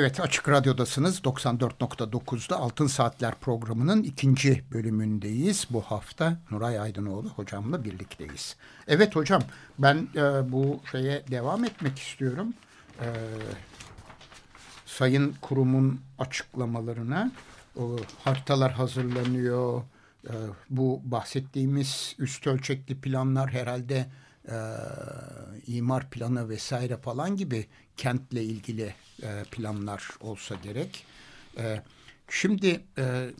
Evet Açık Radyo'dasınız 94.9'da Altın Saatler programının ikinci bölümündeyiz. Bu hafta Nuray Aydınoğlu hocamla birlikteyiz. Evet hocam ben e, bu şeye devam etmek istiyorum. E, Sayın kurumun açıklamalarına o, haritalar hazırlanıyor. E, bu bahsettiğimiz üst ölçekli planlar herhalde e, imar planı vesaire falan gibi kentle ilgili e, planlar olsa gerek. E, şimdi e,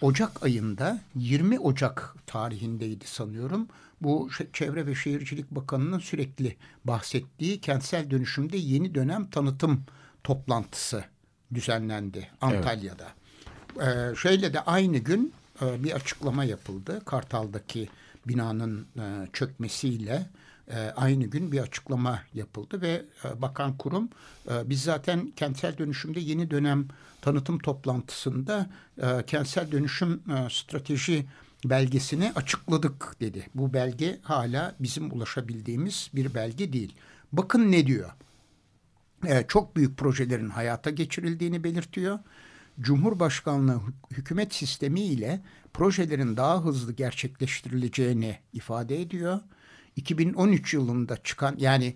Ocak ayında 20 Ocak tarihindeydi sanıyorum. Bu Çevre ve Şehircilik Bakanı'nın sürekli bahsettiği kentsel dönüşümde yeni dönem tanıtım toplantısı düzenlendi Antalya'da. Evet. Ee, şeyle de aynı gün e, bir açıklama yapıldı. Kartal'daki binanın e, çökmesiyle e, aynı gün bir açıklama yapıldı ve e, bakan kurum e, biz zaten kentsel dönüşümde yeni dönem tanıtım toplantısında e, kentsel dönüşüm e, strateji belgesini açıkladık dedi. Bu belge hala bizim ulaşabildiğimiz bir belge değil. Bakın ne diyor. E, çok büyük projelerin hayata geçirildiğini belirtiyor. Cumhurbaşkanlığı hükümet sistemi ile projelerin daha hızlı gerçekleştirileceğini ifade ediyor. 2013 yılında çıkan yani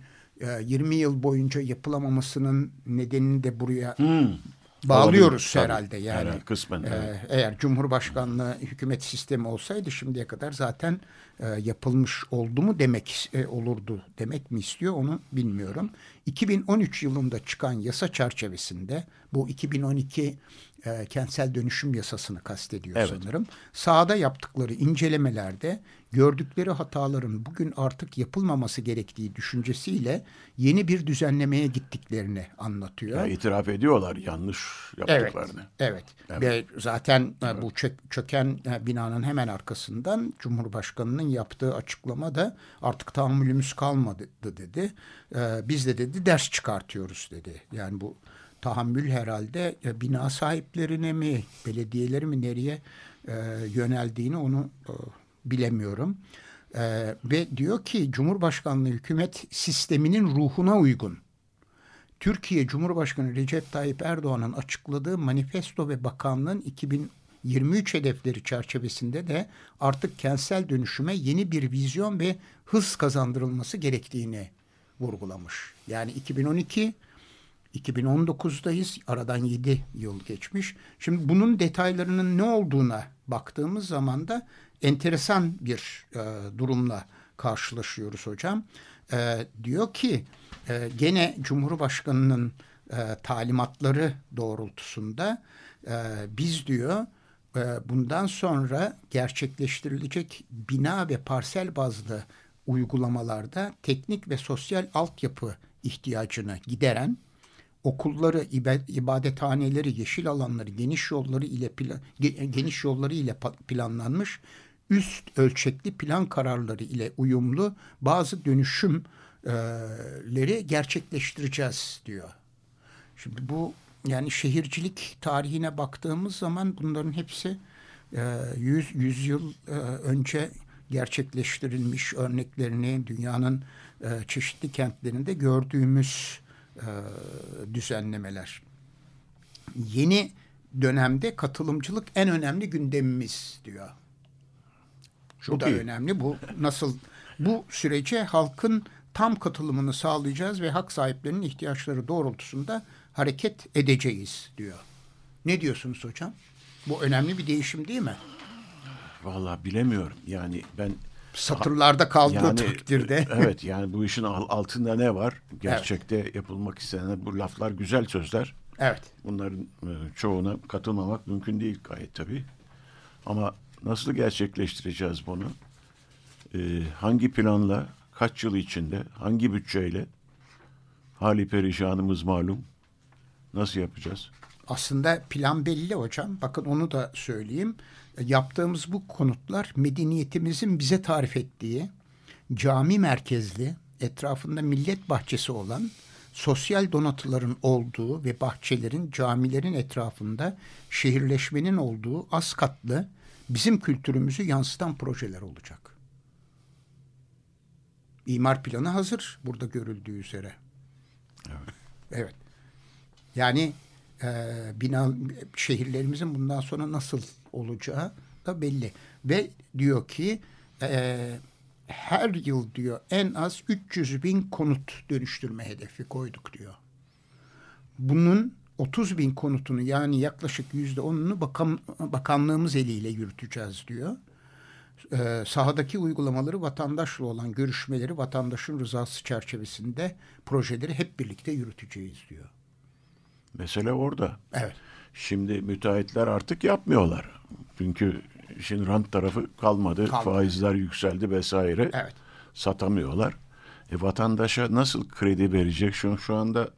20 e, yıl boyunca yapılamamasının nedenini de buraya hmm. bağlıyoruz Olabilir, herhalde yani. Herhalde, kısmen. E, evet. Eğer Cumhurbaşkanlığı hükümet sistemi olsaydı şimdiye kadar zaten e, yapılmış oldu mu demek olurdu demek mi istiyor onu bilmiyorum. 2013 yılında çıkan yasa çerçevesinde bu 2012 e, kentsel dönüşüm yasasını kastediyor evet. sanırım. Sahada yaptıkları incelemelerde gördükleri hataların bugün artık yapılmaması gerektiği düşüncesiyle yeni bir düzenlemeye gittiklerini anlatıyor. Ya, itiraf ediyorlar yanlış yaptıklarını. Evet, evet. evet. Ve zaten evet. bu çök, çöken e, binanın hemen arkasından Cumhurbaşkanı'nın yaptığı açıklama da artık tahammülümüz kalmadı dedi. Ee, biz de dedi ders çıkartıyoruz dedi. Yani bu tahammül herhalde e, bina sahiplerine mi, belediyeleri mi nereye e, yöneldiğini onu e, bilemiyorum. E, ve diyor ki Cumhurbaşkanlığı hükümet sisteminin ruhuna uygun. Türkiye Cumhurbaşkanı Recep Tayyip Erdoğan'ın açıkladığı manifesto ve bakanlığın 2023 hedefleri çerçevesinde de artık kentsel dönüşüme yeni bir vizyon ve hız kazandırılması gerektiğini vurgulamış. Yani 2012 2019'dayız. Aradan 7 yıl geçmiş. Şimdi bunun detaylarının ne olduğuna baktığımız zaman da enteresan bir e, durumla karşılaşıyoruz hocam. E, diyor ki e, gene Cumhurbaşkanı'nın e, talimatları doğrultusunda e, biz diyor e, bundan sonra gerçekleştirilecek bina ve parsel bazlı uygulamalarda teknik ve sosyal altyapı ihtiyacını gideren okulları, ibadethaneleri, yeşil alanları, geniş yolları ile plan, geniş yolları ile planlanmış üst ölçekli plan kararları ile uyumlu bazı dönüşümleri gerçekleştireceğiz diyor. Şimdi bu yani şehircilik tarihine baktığımız zaman bunların hepsi 100 e, 100 yıl e, önce gerçekleştirilmiş örneklerini dünyanın çeşitli kentlerinde gördüğümüz e, düzenlemeler. Yeni dönemde katılımcılık en önemli gündemimiz diyor. Çok bu da iyi. önemli. Bu nasıl bu sürece halkın tam katılımını sağlayacağız ve hak sahiplerinin ihtiyaçları doğrultusunda hareket edeceğiz diyor. Ne diyorsunuz hocam? Bu önemli bir değişim değil mi? Vallahi bilemiyorum. Yani ben satırlarda kaldığı yani, takdirde. Evet yani bu işin altında ne var? Gerçekte evet. yapılmak istenen bu laflar güzel sözler. Evet. Bunların e, çoğuna katılmamak mümkün değil gayet tabii. Ama nasıl gerçekleştireceğiz bunu? Ee, hangi planla, kaç yıl içinde, hangi bütçeyle? Hali perişanımız malum. Nasıl yapacağız? Aslında plan belli hocam. Bakın onu da söyleyeyim yaptığımız bu konutlar medeniyetimizin bize tarif ettiği cami merkezli, etrafında millet bahçesi olan, sosyal donatıların olduğu ve bahçelerin, camilerin etrafında şehirleşmenin olduğu az katlı bizim kültürümüzü yansıtan projeler olacak. İmar planı hazır burada görüldüğü üzere. Evet. Evet. Yani e, bina şehirlerimizin bundan sonra nasıl olacağı da belli. Ve diyor ki e, her yıl diyor en az 300 bin konut dönüştürme hedefi koyduk diyor. Bunun 30 bin konutunu yani yaklaşık yüzde onunu bakan, bakanlığımız eliyle yürüteceğiz diyor. Ee, sahadaki uygulamaları vatandaşla olan görüşmeleri vatandaşın rızası çerçevesinde projeleri hep birlikte yürüteceğiz diyor. Mesele orada. Evet. Şimdi müteahhitler artık yapmıyorlar. Çünkü işin rant tarafı kalmadı. Kalmadı. Faizler yükseldi vesaire. Evet. Satamıyorlar. E, vatandaşa nasıl kredi verecek? Şu, şu anda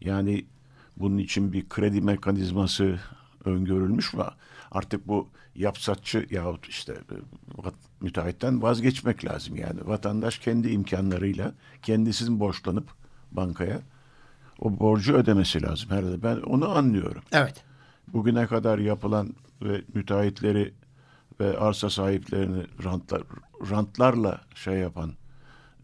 yani bunun için bir kredi mekanizması öngörülmüş mü? Artık bu yapsatçı yahut işte e, müteahhitten vazgeçmek lazım. Yani vatandaş kendi imkanlarıyla kendisinin borçlanıp bankaya o borcu ödemesi lazım herhalde. Ben onu anlıyorum Evet. Bugüne kadar yapılan ve müteahhitleri ve arsa sahiplerini rantlar, rantlarla şey yapan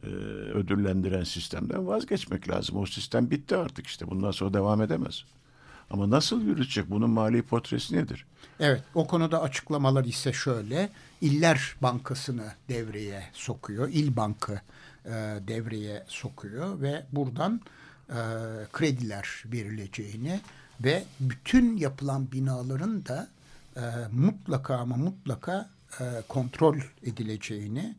e, ödüllendiren sistemden vazgeçmek lazım. O sistem bitti artık işte. Bundan sonra devam edemez. Ama nasıl yürütecek? Bunun mali portresi nedir? Evet, o konuda açıklamalar ise şöyle. İller Bankası'nı devreye sokuyor. İl Bankı e, devreye sokuyor ve buradan e, krediler verileceğini ve bütün yapılan binaların da e, mutlaka ama mutlaka e, kontrol edileceğini,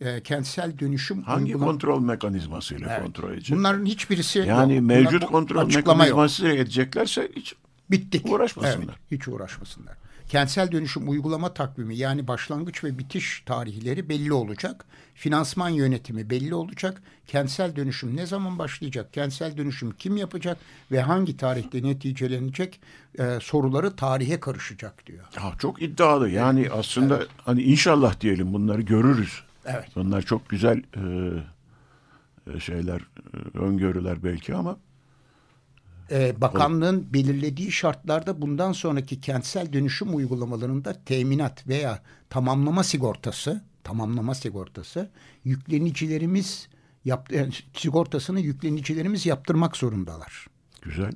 e, kentsel dönüşüm Hangi uygulam- kontrol mekanizmasıyla Evet. kontrol edecek? Bunların hiçbirisi yani yok. mevcut Bunlar- kontrol açıklama yok. mekanizması edeceklerse hiç Bittik. Uğraşmasınlar. Evet, hiç uğraşmasınlar. Kentsel dönüşüm uygulama takvimi yani başlangıç ve bitiş tarihleri belli olacak. Finansman yönetimi belli olacak. Kentsel dönüşüm ne zaman başlayacak? Kentsel dönüşüm kim yapacak? Ve hangi tarihte neticelenecek? Ee, soruları tarihe karışacak diyor. Ya çok iddialı. Yani aslında hani inşallah diyelim bunları görürüz. Evet. Bunlar çok güzel e, e, şeyler, e, öngörüler belki ama Ee, bakanlığın belirlediği şartlarda bundan sonraki kentsel dönüşüm uygulamalarında teminat veya tamamlama sigortası, tamamlama sigortası yüklenicilerimiz yap, yani sigortasını yüklenicilerimiz yaptırmak zorundalar. güzel.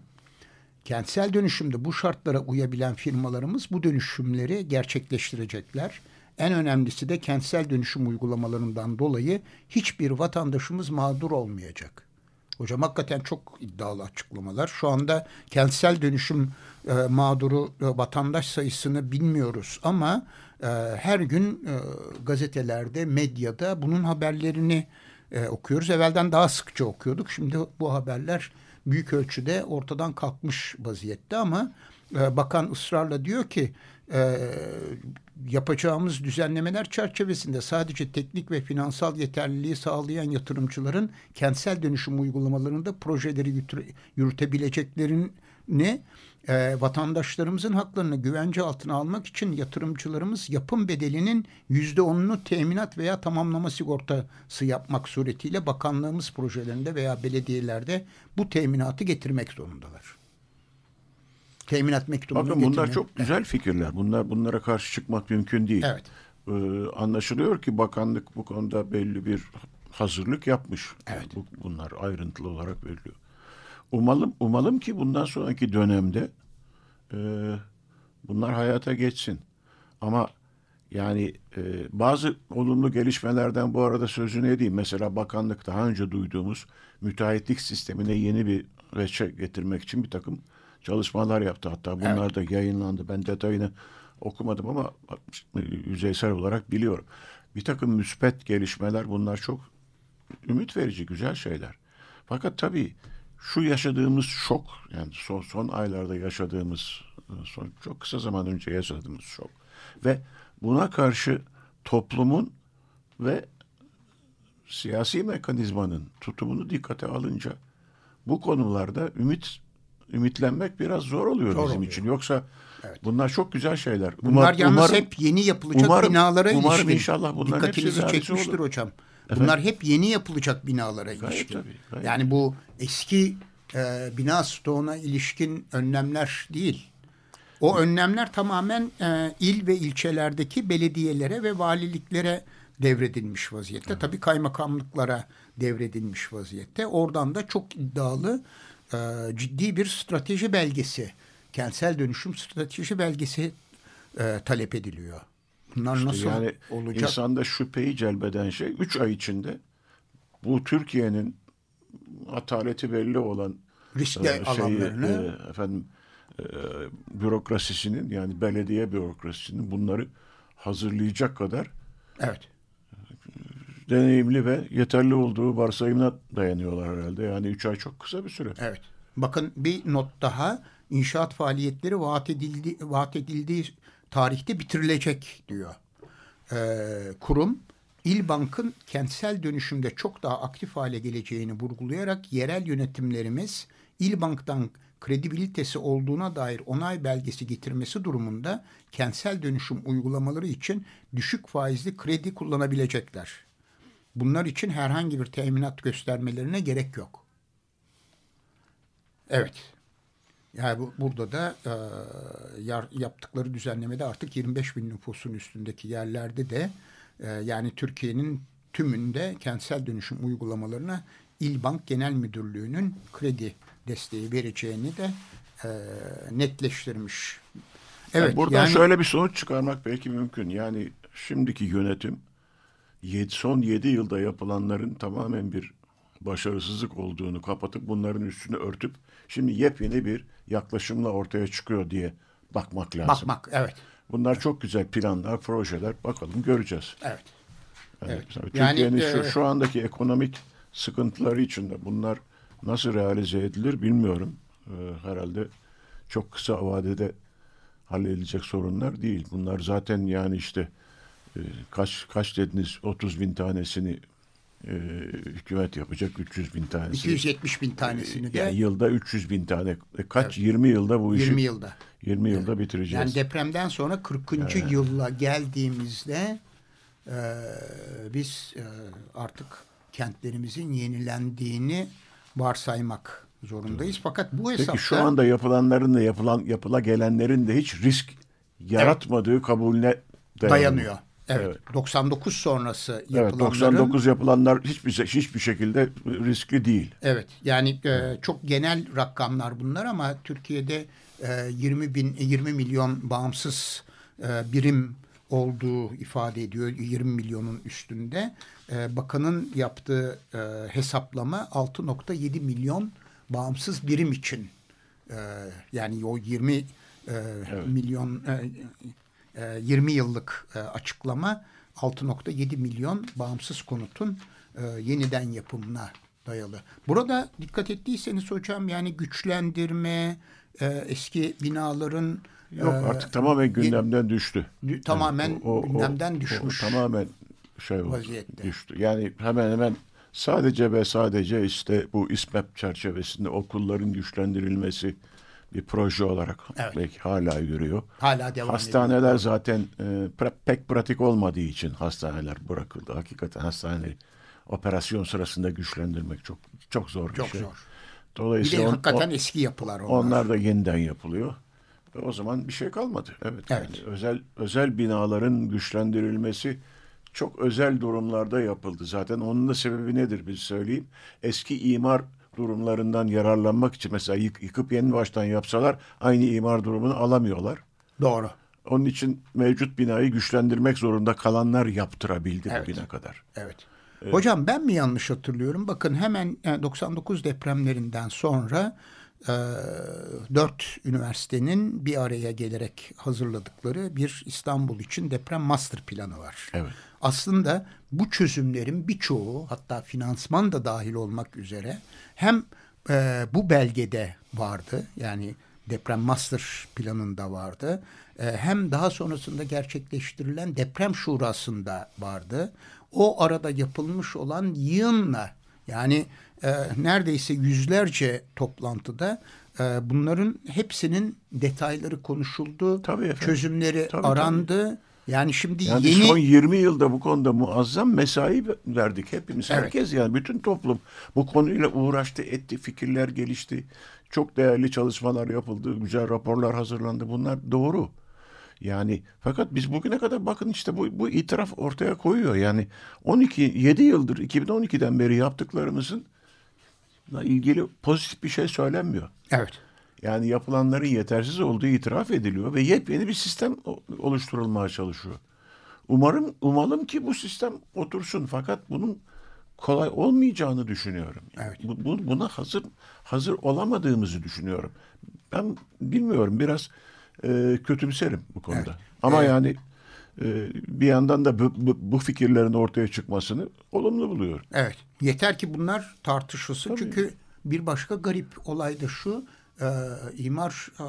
Kentsel dönüşümde bu şartlara uyabilen firmalarımız bu dönüşümleri gerçekleştirecekler. En önemlisi de kentsel dönüşüm uygulamalarından dolayı hiçbir vatandaşımız mağdur olmayacak. Hocam hakikaten çok iddialı açıklamalar. Şu anda kentsel dönüşüm e, mağduru e, vatandaş sayısını bilmiyoruz ama e, her gün e, gazetelerde, medyada bunun haberlerini e, okuyoruz. Evvelden daha sıkça okuyorduk. Şimdi bu haberler büyük ölçüde ortadan kalkmış vaziyette ama e, bakan ısrarla diyor ki e, yapacağımız düzenlemeler çerçevesinde sadece teknik ve finansal yeterliliği sağlayan yatırımcıların kentsel dönüşüm uygulamalarında projeleri yürüte- yürütebileceklerini e, vatandaşlarımızın haklarını güvence altına almak için yatırımcılarımız yapım bedelinin yüzde onunu teminat veya tamamlama sigortası yapmak suretiyle bakanlığımız projelerinde veya belediyelerde bu teminatı getirmek zorundalar. Teminat mektubunu Bakın bunlar getirmek- çok güzel fikirler. Bunlar bunlara karşı çıkmak mümkün değil. Evet. Ee, anlaşılıyor ki bakanlık bu konuda belli bir hazırlık yapmış. Evet. Bu, bunlar ayrıntılı olarak veriliyor. Umalım umalım ki bundan sonraki dönemde e, bunlar hayata geçsin. Ama yani e, bazı olumlu gelişmelerden bu arada sözünü edeyim. Mesela bakanlık daha önce duyduğumuz müteahhitlik sistemine yeni bir reçe getirmek için bir takım çalışmalar yaptı. Hatta bunlar da yayınlandı. Ben detayını okumadım ama yüzeysel olarak biliyorum. Bir takım müspet gelişmeler bunlar çok ümit verici, güzel şeyler. Fakat tabii şu yaşadığımız şok, yani son, son aylarda yaşadığımız, son, çok kısa zaman önce yaşadığımız şok ve buna karşı toplumun ve siyasi mekanizmanın tutumunu dikkate alınca bu konularda ümit ümitlenmek biraz zor oluyor Zor bizim oluyor. için. Yoksa Evet. bunlar çok güzel şeyler. Bunlar Umar- yalnız umarım- hep yeni yapılacak umarım- binalara umarım ilişkin. inşallah hepsi Dikkatinizi çekmiştir olur. hocam. Bunlar hep yeni yapılacak binalara Gayet ilişkin. tabii, gayet. Yani bu eski e, bina stoğuna ilişkin önlemler değil. O önlemler tamamen e, il ve ilçelerdeki belediyelere ve valiliklere devredilmiş vaziyette. Tabii kaymakamlıklara devredilmiş vaziyette. Oradan da çok iddialı e, ciddi bir strateji belgesi, kentsel dönüşüm strateji belgesi e, talep ediliyor. Bunlar İşte nasıl yani olacak? insanda şüpheyi celbeden şey 3 ay içinde bu Türkiye'nin ataleti belli olan Riskli e, şeyi, alanlarını e, efendim e, bürokrasisinin yani belediye bürokrasisinin bunları hazırlayacak kadar evet. Deneyimli ve yeterli olduğu varsayımına dayanıyorlar herhalde. Yani 3 ay çok kısa bir süre. Evet. Bakın bir not daha. İnşaat faaliyetleri vaat edildi vaat edildiği tarihte bitirilecek diyor. Ee, kurum İl Bank'ın kentsel dönüşümde çok daha aktif hale geleceğini vurgulayarak yerel yönetimlerimiz İl Bank'tan kredibilitesi olduğuna dair onay belgesi getirmesi durumunda kentsel dönüşüm uygulamaları için düşük faizli kredi kullanabilecekler. Bunlar için herhangi bir teminat göstermelerine gerek yok. Evet. Yani bu, burada da e, yar, yaptıkları düzenlemede artık 25 bin nüfusun üstündeki yerlerde de e, yani Türkiye'nin tümünde kentsel dönüşüm uygulamalarına İl Bank Genel Müdürlüğü'nün kredi desteği vereceğini de e, netleştirmiş. Evet, buradan şöyle bir sonuç çıkarmak belki mümkün. Yani şimdiki yönetim son 7 yılda yapılanların tamamen bir başarısızlık olduğunu kapatıp bunların üstünü örtüp şimdi yepyeni bir yaklaşımla ortaya çıkıyor diye bakmak lazım. Bakmak, evet. Bunlar çok güzel planlar, projeler. Bakalım göreceğiz. Evet. Yani, Evet. tabii Yani, Türkiye'nin şu, e, şu andaki ekonomik sıkıntıları içinde bunlar nasıl realize edilir bilmiyorum. Ee, herhalde çok kısa vadede halledilecek sorunlar değil. Bunlar zaten yani işte e, kaç kaç dediniz 30 bin tanesini e, hükümet yapacak 300 bin tanesi. 270 bin tanesini de Yani yılda 300 bin tane. E, kaç 20 yılda bu işi 20 yılda. 20 yılda bitireceğiz. Yani depremden sonra 40. yılla geldiğimizde e, biz e, artık kentlerimizin yenilendiğini varsaymak zorundayız. Fakat bu hesapta Peki şu anda yapılanların da yapılan yapıla gelenlerin de hiç risk yaratmadığı kabulüne dayanıyor. dayanıyor. Evet. Evet. 99 sonrası Evet, yapılanların 99 yapılanlar hiçbir hiçbir şekilde riskli değil. Evet yani e, çok genel rakamlar bunlar ama Türkiye'de e, 20 bin 20 milyon bağımsız e, birim olduğu ifade ediyor 20 milyonun üstünde. E, bakanın yaptığı e, hesaplama 6.7 milyon bağımsız birim için e, yani o 20 e, milyon e, e, 20 yıllık e, açıklama 6.7 milyon bağımsız konutun e, yeniden yapımına dayalı. Burada dikkat ettiyseniz hocam yani güçlendirme, e, eski binaların Yok e, artık tamamen gündemden düştü. dü- tamamen Evet, o- o- gündemden o düşmüş. tamamen şey oldu, vaziyette. düştü. Yani hemen hemen sadece ve sadece işte bu İSMEP çerçevesinde okulların güçlendirilmesi bir proje olarak Evet. belki hala yürüyor. Hala devam ediyor. Hastaneler zaten e, pek pratik olmadığı için hastaneler bırakıldı. Hakikaten hastaneleri operasyon sırasında güçlendirmek çok çok zor bir Çok şey. zor. Bir de Dolayısıyla on- hakikaten o- eski yapılar onlar. onlar da yeniden yapılıyor. Ve o zaman bir şey kalmadı. Evet. Evet. yani özel özel binaların güçlendirilmesi çok özel durumlarda yapıldı. Zaten onun da sebebi nedir biz söyleyeyim. Eski imar durumlarından yararlanmak için mesela yık- yıkıp yeni baştan yapsalar aynı imar durumunu alamıyorlar. Doğru. Onun için mevcut binayı güçlendirmek zorunda kalanlar yaptırabildi Evet. bugüne kadar. Evet. Hocam ben mi yanlış hatırlıyorum? Bakın hemen e, 99 depremlerinden sonra e, dört üniversitenin bir araya gelerek hazırladıkları bir İstanbul için deprem master planı var. Evet. Aslında bu çözümlerin birçoğu hatta finansman da dahil olmak üzere hem e, bu belgede vardı yani deprem master planında vardı e, hem daha sonrasında gerçekleştirilen deprem şurasında vardı. O arada yapılmış olan yığınla yani e, neredeyse yüzlerce toplantıda e, bunların hepsinin detayları konuşuldu, Tabii efendim. çözümleri Tabii, arandı. Yani şimdi Yani yeni son 20 yılda bu konuda muazzam mesai verdik hepimiz. Evet. Herkes yani bütün toplum bu konuyla uğraştı, etti, fikirler gelişti. Çok değerli çalışmalar yapıldı, güzel raporlar hazırlandı. Bunlar doğru. Yani fakat biz bugüne kadar bakın işte bu, bu itiraf ortaya koyuyor. Yani 12 7 yıldır 2012'den beri yaptıklarımızın ilgili pozitif bir şey söylenmiyor. Evet. Yani yapılanların yetersiz olduğu itiraf ediliyor ve yepyeni bir sistem oluşturulmaya çalışıyor. Umarım umalım ki bu sistem otursun fakat bunun kolay olmayacağını düşünüyorum. Evet. Bu, bu- buna hazır hazır olamadığımızı düşünüyorum. Ben bilmiyorum biraz e, kötümserim bu konuda. Evet. Ama Evet. yani e, bir yandan da bu, bu, bu fikirlerin ortaya çıkmasını olumlu buluyorum. Evet. Yeter ki bunlar tartışılsın. Çünkü bir başka garip olay da şu. E, imar e,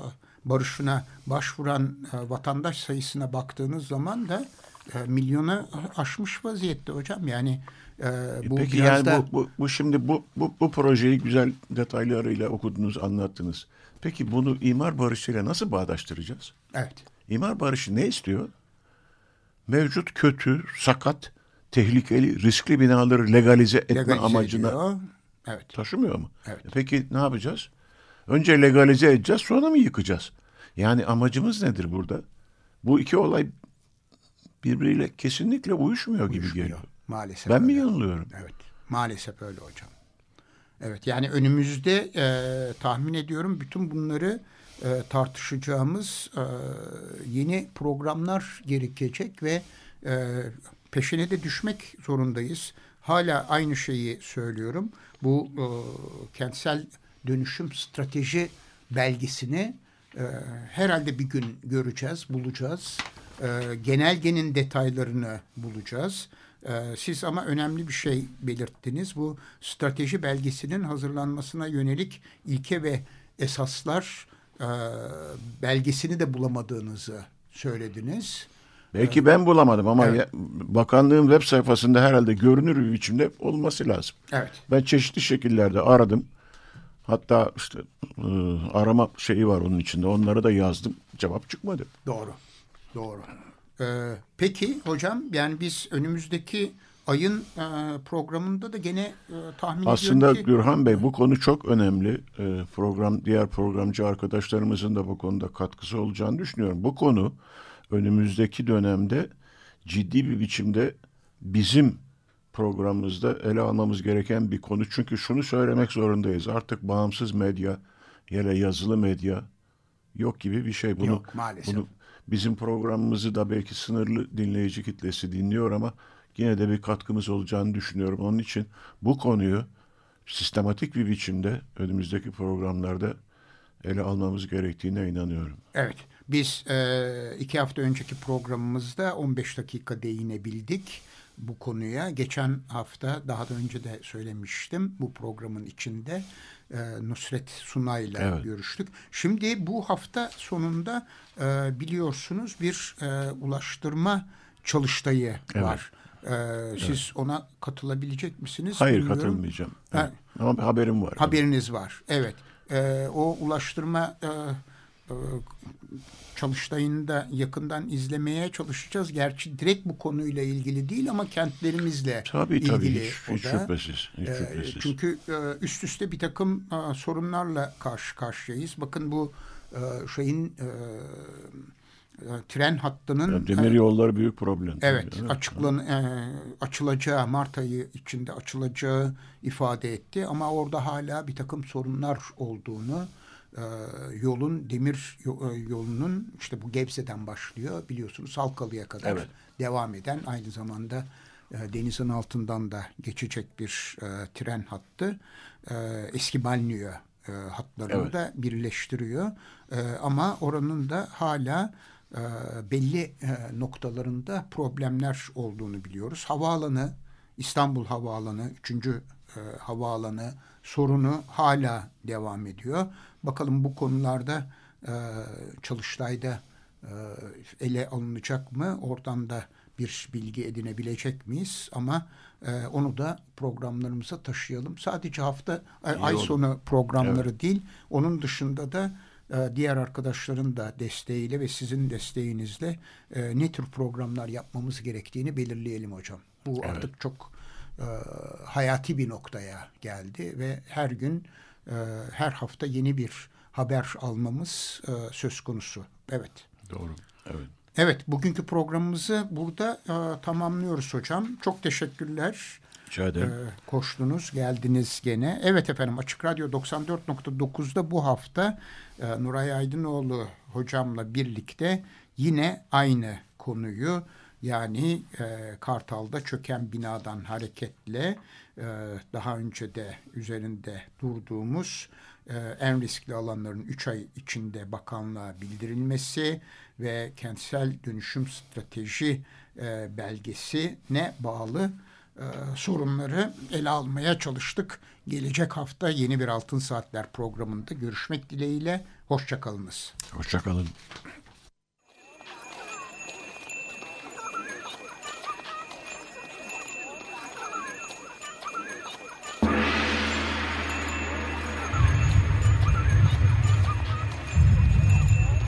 barışına başvuran e, vatandaş sayısına baktığınız zaman da e, milyonu aşmış vaziyette hocam. Yani e, bu Peki biraz yani da bu, bu, bu şimdi bu, bu, bu projeyi güzel detaylarıyla okudunuz, anlattınız. Peki bunu imar barışıyla nasıl bağdaştıracağız? evet. İmar barışı ne istiyor? Mevcut kötü, sakat, tehlikeli, riskli binaları legalize etme Legalize amacına ediyor. Evet. taşımıyor mu? Evet. E Peki ne yapacağız? Önce legalize edeceğiz, sonra mı yıkacağız? Yani amacımız nedir burada? Bu iki olay birbiriyle kesinlikle uyuşmuyor gibi Uyuşmuyor. geliyor. Maalesef. Ben mi öyle. yanılıyorum? Evet. Maalesef öyle hocam. Evet yani önümüzde e, tahmin ediyorum bütün bunları e, tartışacağımız e, yeni programlar gerekecek ve e, peşine de düşmek zorundayız. Hala aynı şeyi söylüyorum. Bu e, kentsel dönüşüm strateji belgesini e, herhalde bir gün göreceğiz, bulacağız. E, genelgenin detaylarını bulacağız. E, siz ama önemli bir şey belirttiniz. Bu strateji belgesinin hazırlanmasına yönelik ilke ve esaslar e, belgesini de bulamadığınızı söylediniz. Belki ben bulamadım ama Evet. ya- bakanlığın web sayfasında herhalde görünür bir biçimde olması lazım. Evet. Ben çeşitli şekillerde aradım. Hatta işte e, arama şeyi var onun içinde. Onları da yazdım. Cevap çıkmadı. Doğru. Doğru. Ee, peki hocam yani biz önümüzdeki ayın e, programında da gene e, tahmin Aslında ediyorum ki Gürhan Bey bu konu çok önemli. E, program diğer programcı arkadaşlarımızın da bu konuda katkısı olacağını düşünüyorum. Bu konu önümüzdeki dönemde ciddi bir biçimde bizim programımızda ele almamız gereken bir konu. Çünkü şunu söylemek zorundayız. Artık bağımsız medya ya da yazılı medya yok gibi bir şey. Bunu, Yok, maalesef. Bunu bizim programımızı da belki sınırlı dinleyici kitlesi dinliyor ama yine de bir katkımız olacağını düşünüyorum. Onun için bu konuyu sistematik bir biçimde önümüzdeki programlarda ele almamız gerektiğine inanıyorum. Evet. Biz e, iki hafta önceki programımızda 15 dakika değinebildik bu konuya. Geçen hafta daha da önce de söylemiştim bu programın içinde e, Nusret Sunay'la Evet. görüştük. Şimdi bu hafta sonunda e, biliyorsunuz bir e, ulaştırma çalıştayı Evet. var. E, siz ona katılabilecek misiniz? Hayır Bilmiyorum. katılmayacağım. Ha. Evet. Ama haberim var. Haberiniz var. Evet. Ee, o ulaştırma e, çalıştayını da yakından izlemeye çalışacağız. Gerçi direkt bu konuyla ilgili değil ama kentlerimizle Tabii tabii ilgili hiç, o hiç da. şüphesiz. Hiç Ee, şüphesiz. çünkü e, üst üste bir takım e, sorunlarla karşı karşıyayız. Bakın bu e, şeyin e, e, tren hattının Yani demir yolları büyük problem. tabii, Evet, açıklan e, açılacağı Mart ayı içinde açılacağı ifade etti ama orada hala bir takım sorunlar olduğunu e, yolun demir e, yolunun işte bu Gebze'den başlıyor biliyorsunuz Halkalı'ya kadar Evet. devam eden aynı zamanda e, denizin altından da geçecek bir e, tren hattı e, eski e, hatlarını Evet. da birleştiriyor E, ama oranın da hala e, belli e, noktalarında problemler olduğunu biliyoruz. Havaalanı, İstanbul Havaalanı, 3. E, havaalanı sorunu hala devam ediyor. Bakalım bu konularda e, Çalıştay'da e, ele alınacak mı? Oradan da bir bilgi edinebilecek miyiz? Ama e, onu da programlarımıza taşıyalım. Sadece hafta ay, ay olur. sonu programları değil. Onun dışında da e, diğer arkadaşların da desteğiyle ve sizin desteğinizle e, ne tür programlar yapmamız gerektiğini belirleyelim hocam. Bu artık çok e, hayati bir noktaya geldi ve her gün e, her hafta yeni bir haber almamız e, söz konusu. Evet. Doğru. Evet. Evet, bugünkü programımızı burada e, tamamlıyoruz hocam. Çok teşekkürler. Rica ederim. Ee, koştunuz, geldiniz gene. Evet efendim Açık Radyo 94.9'da bu hafta e, Nuray Aydınoğlu hocamla birlikte yine aynı konuyu yani e, Kartal'da çöken binadan hareketle e, daha önce de üzerinde durduğumuz e, en riskli alanların 3 ay içinde bakanlığa bildirilmesi ve kentsel dönüşüm strateji e, belgesine bağlı e, sorunları ele almaya çalıştık. Gelecek hafta yeni bir Altın Saatler programında görüşmek dileğiyle. Hoşçakalınız. Hoşçakalın.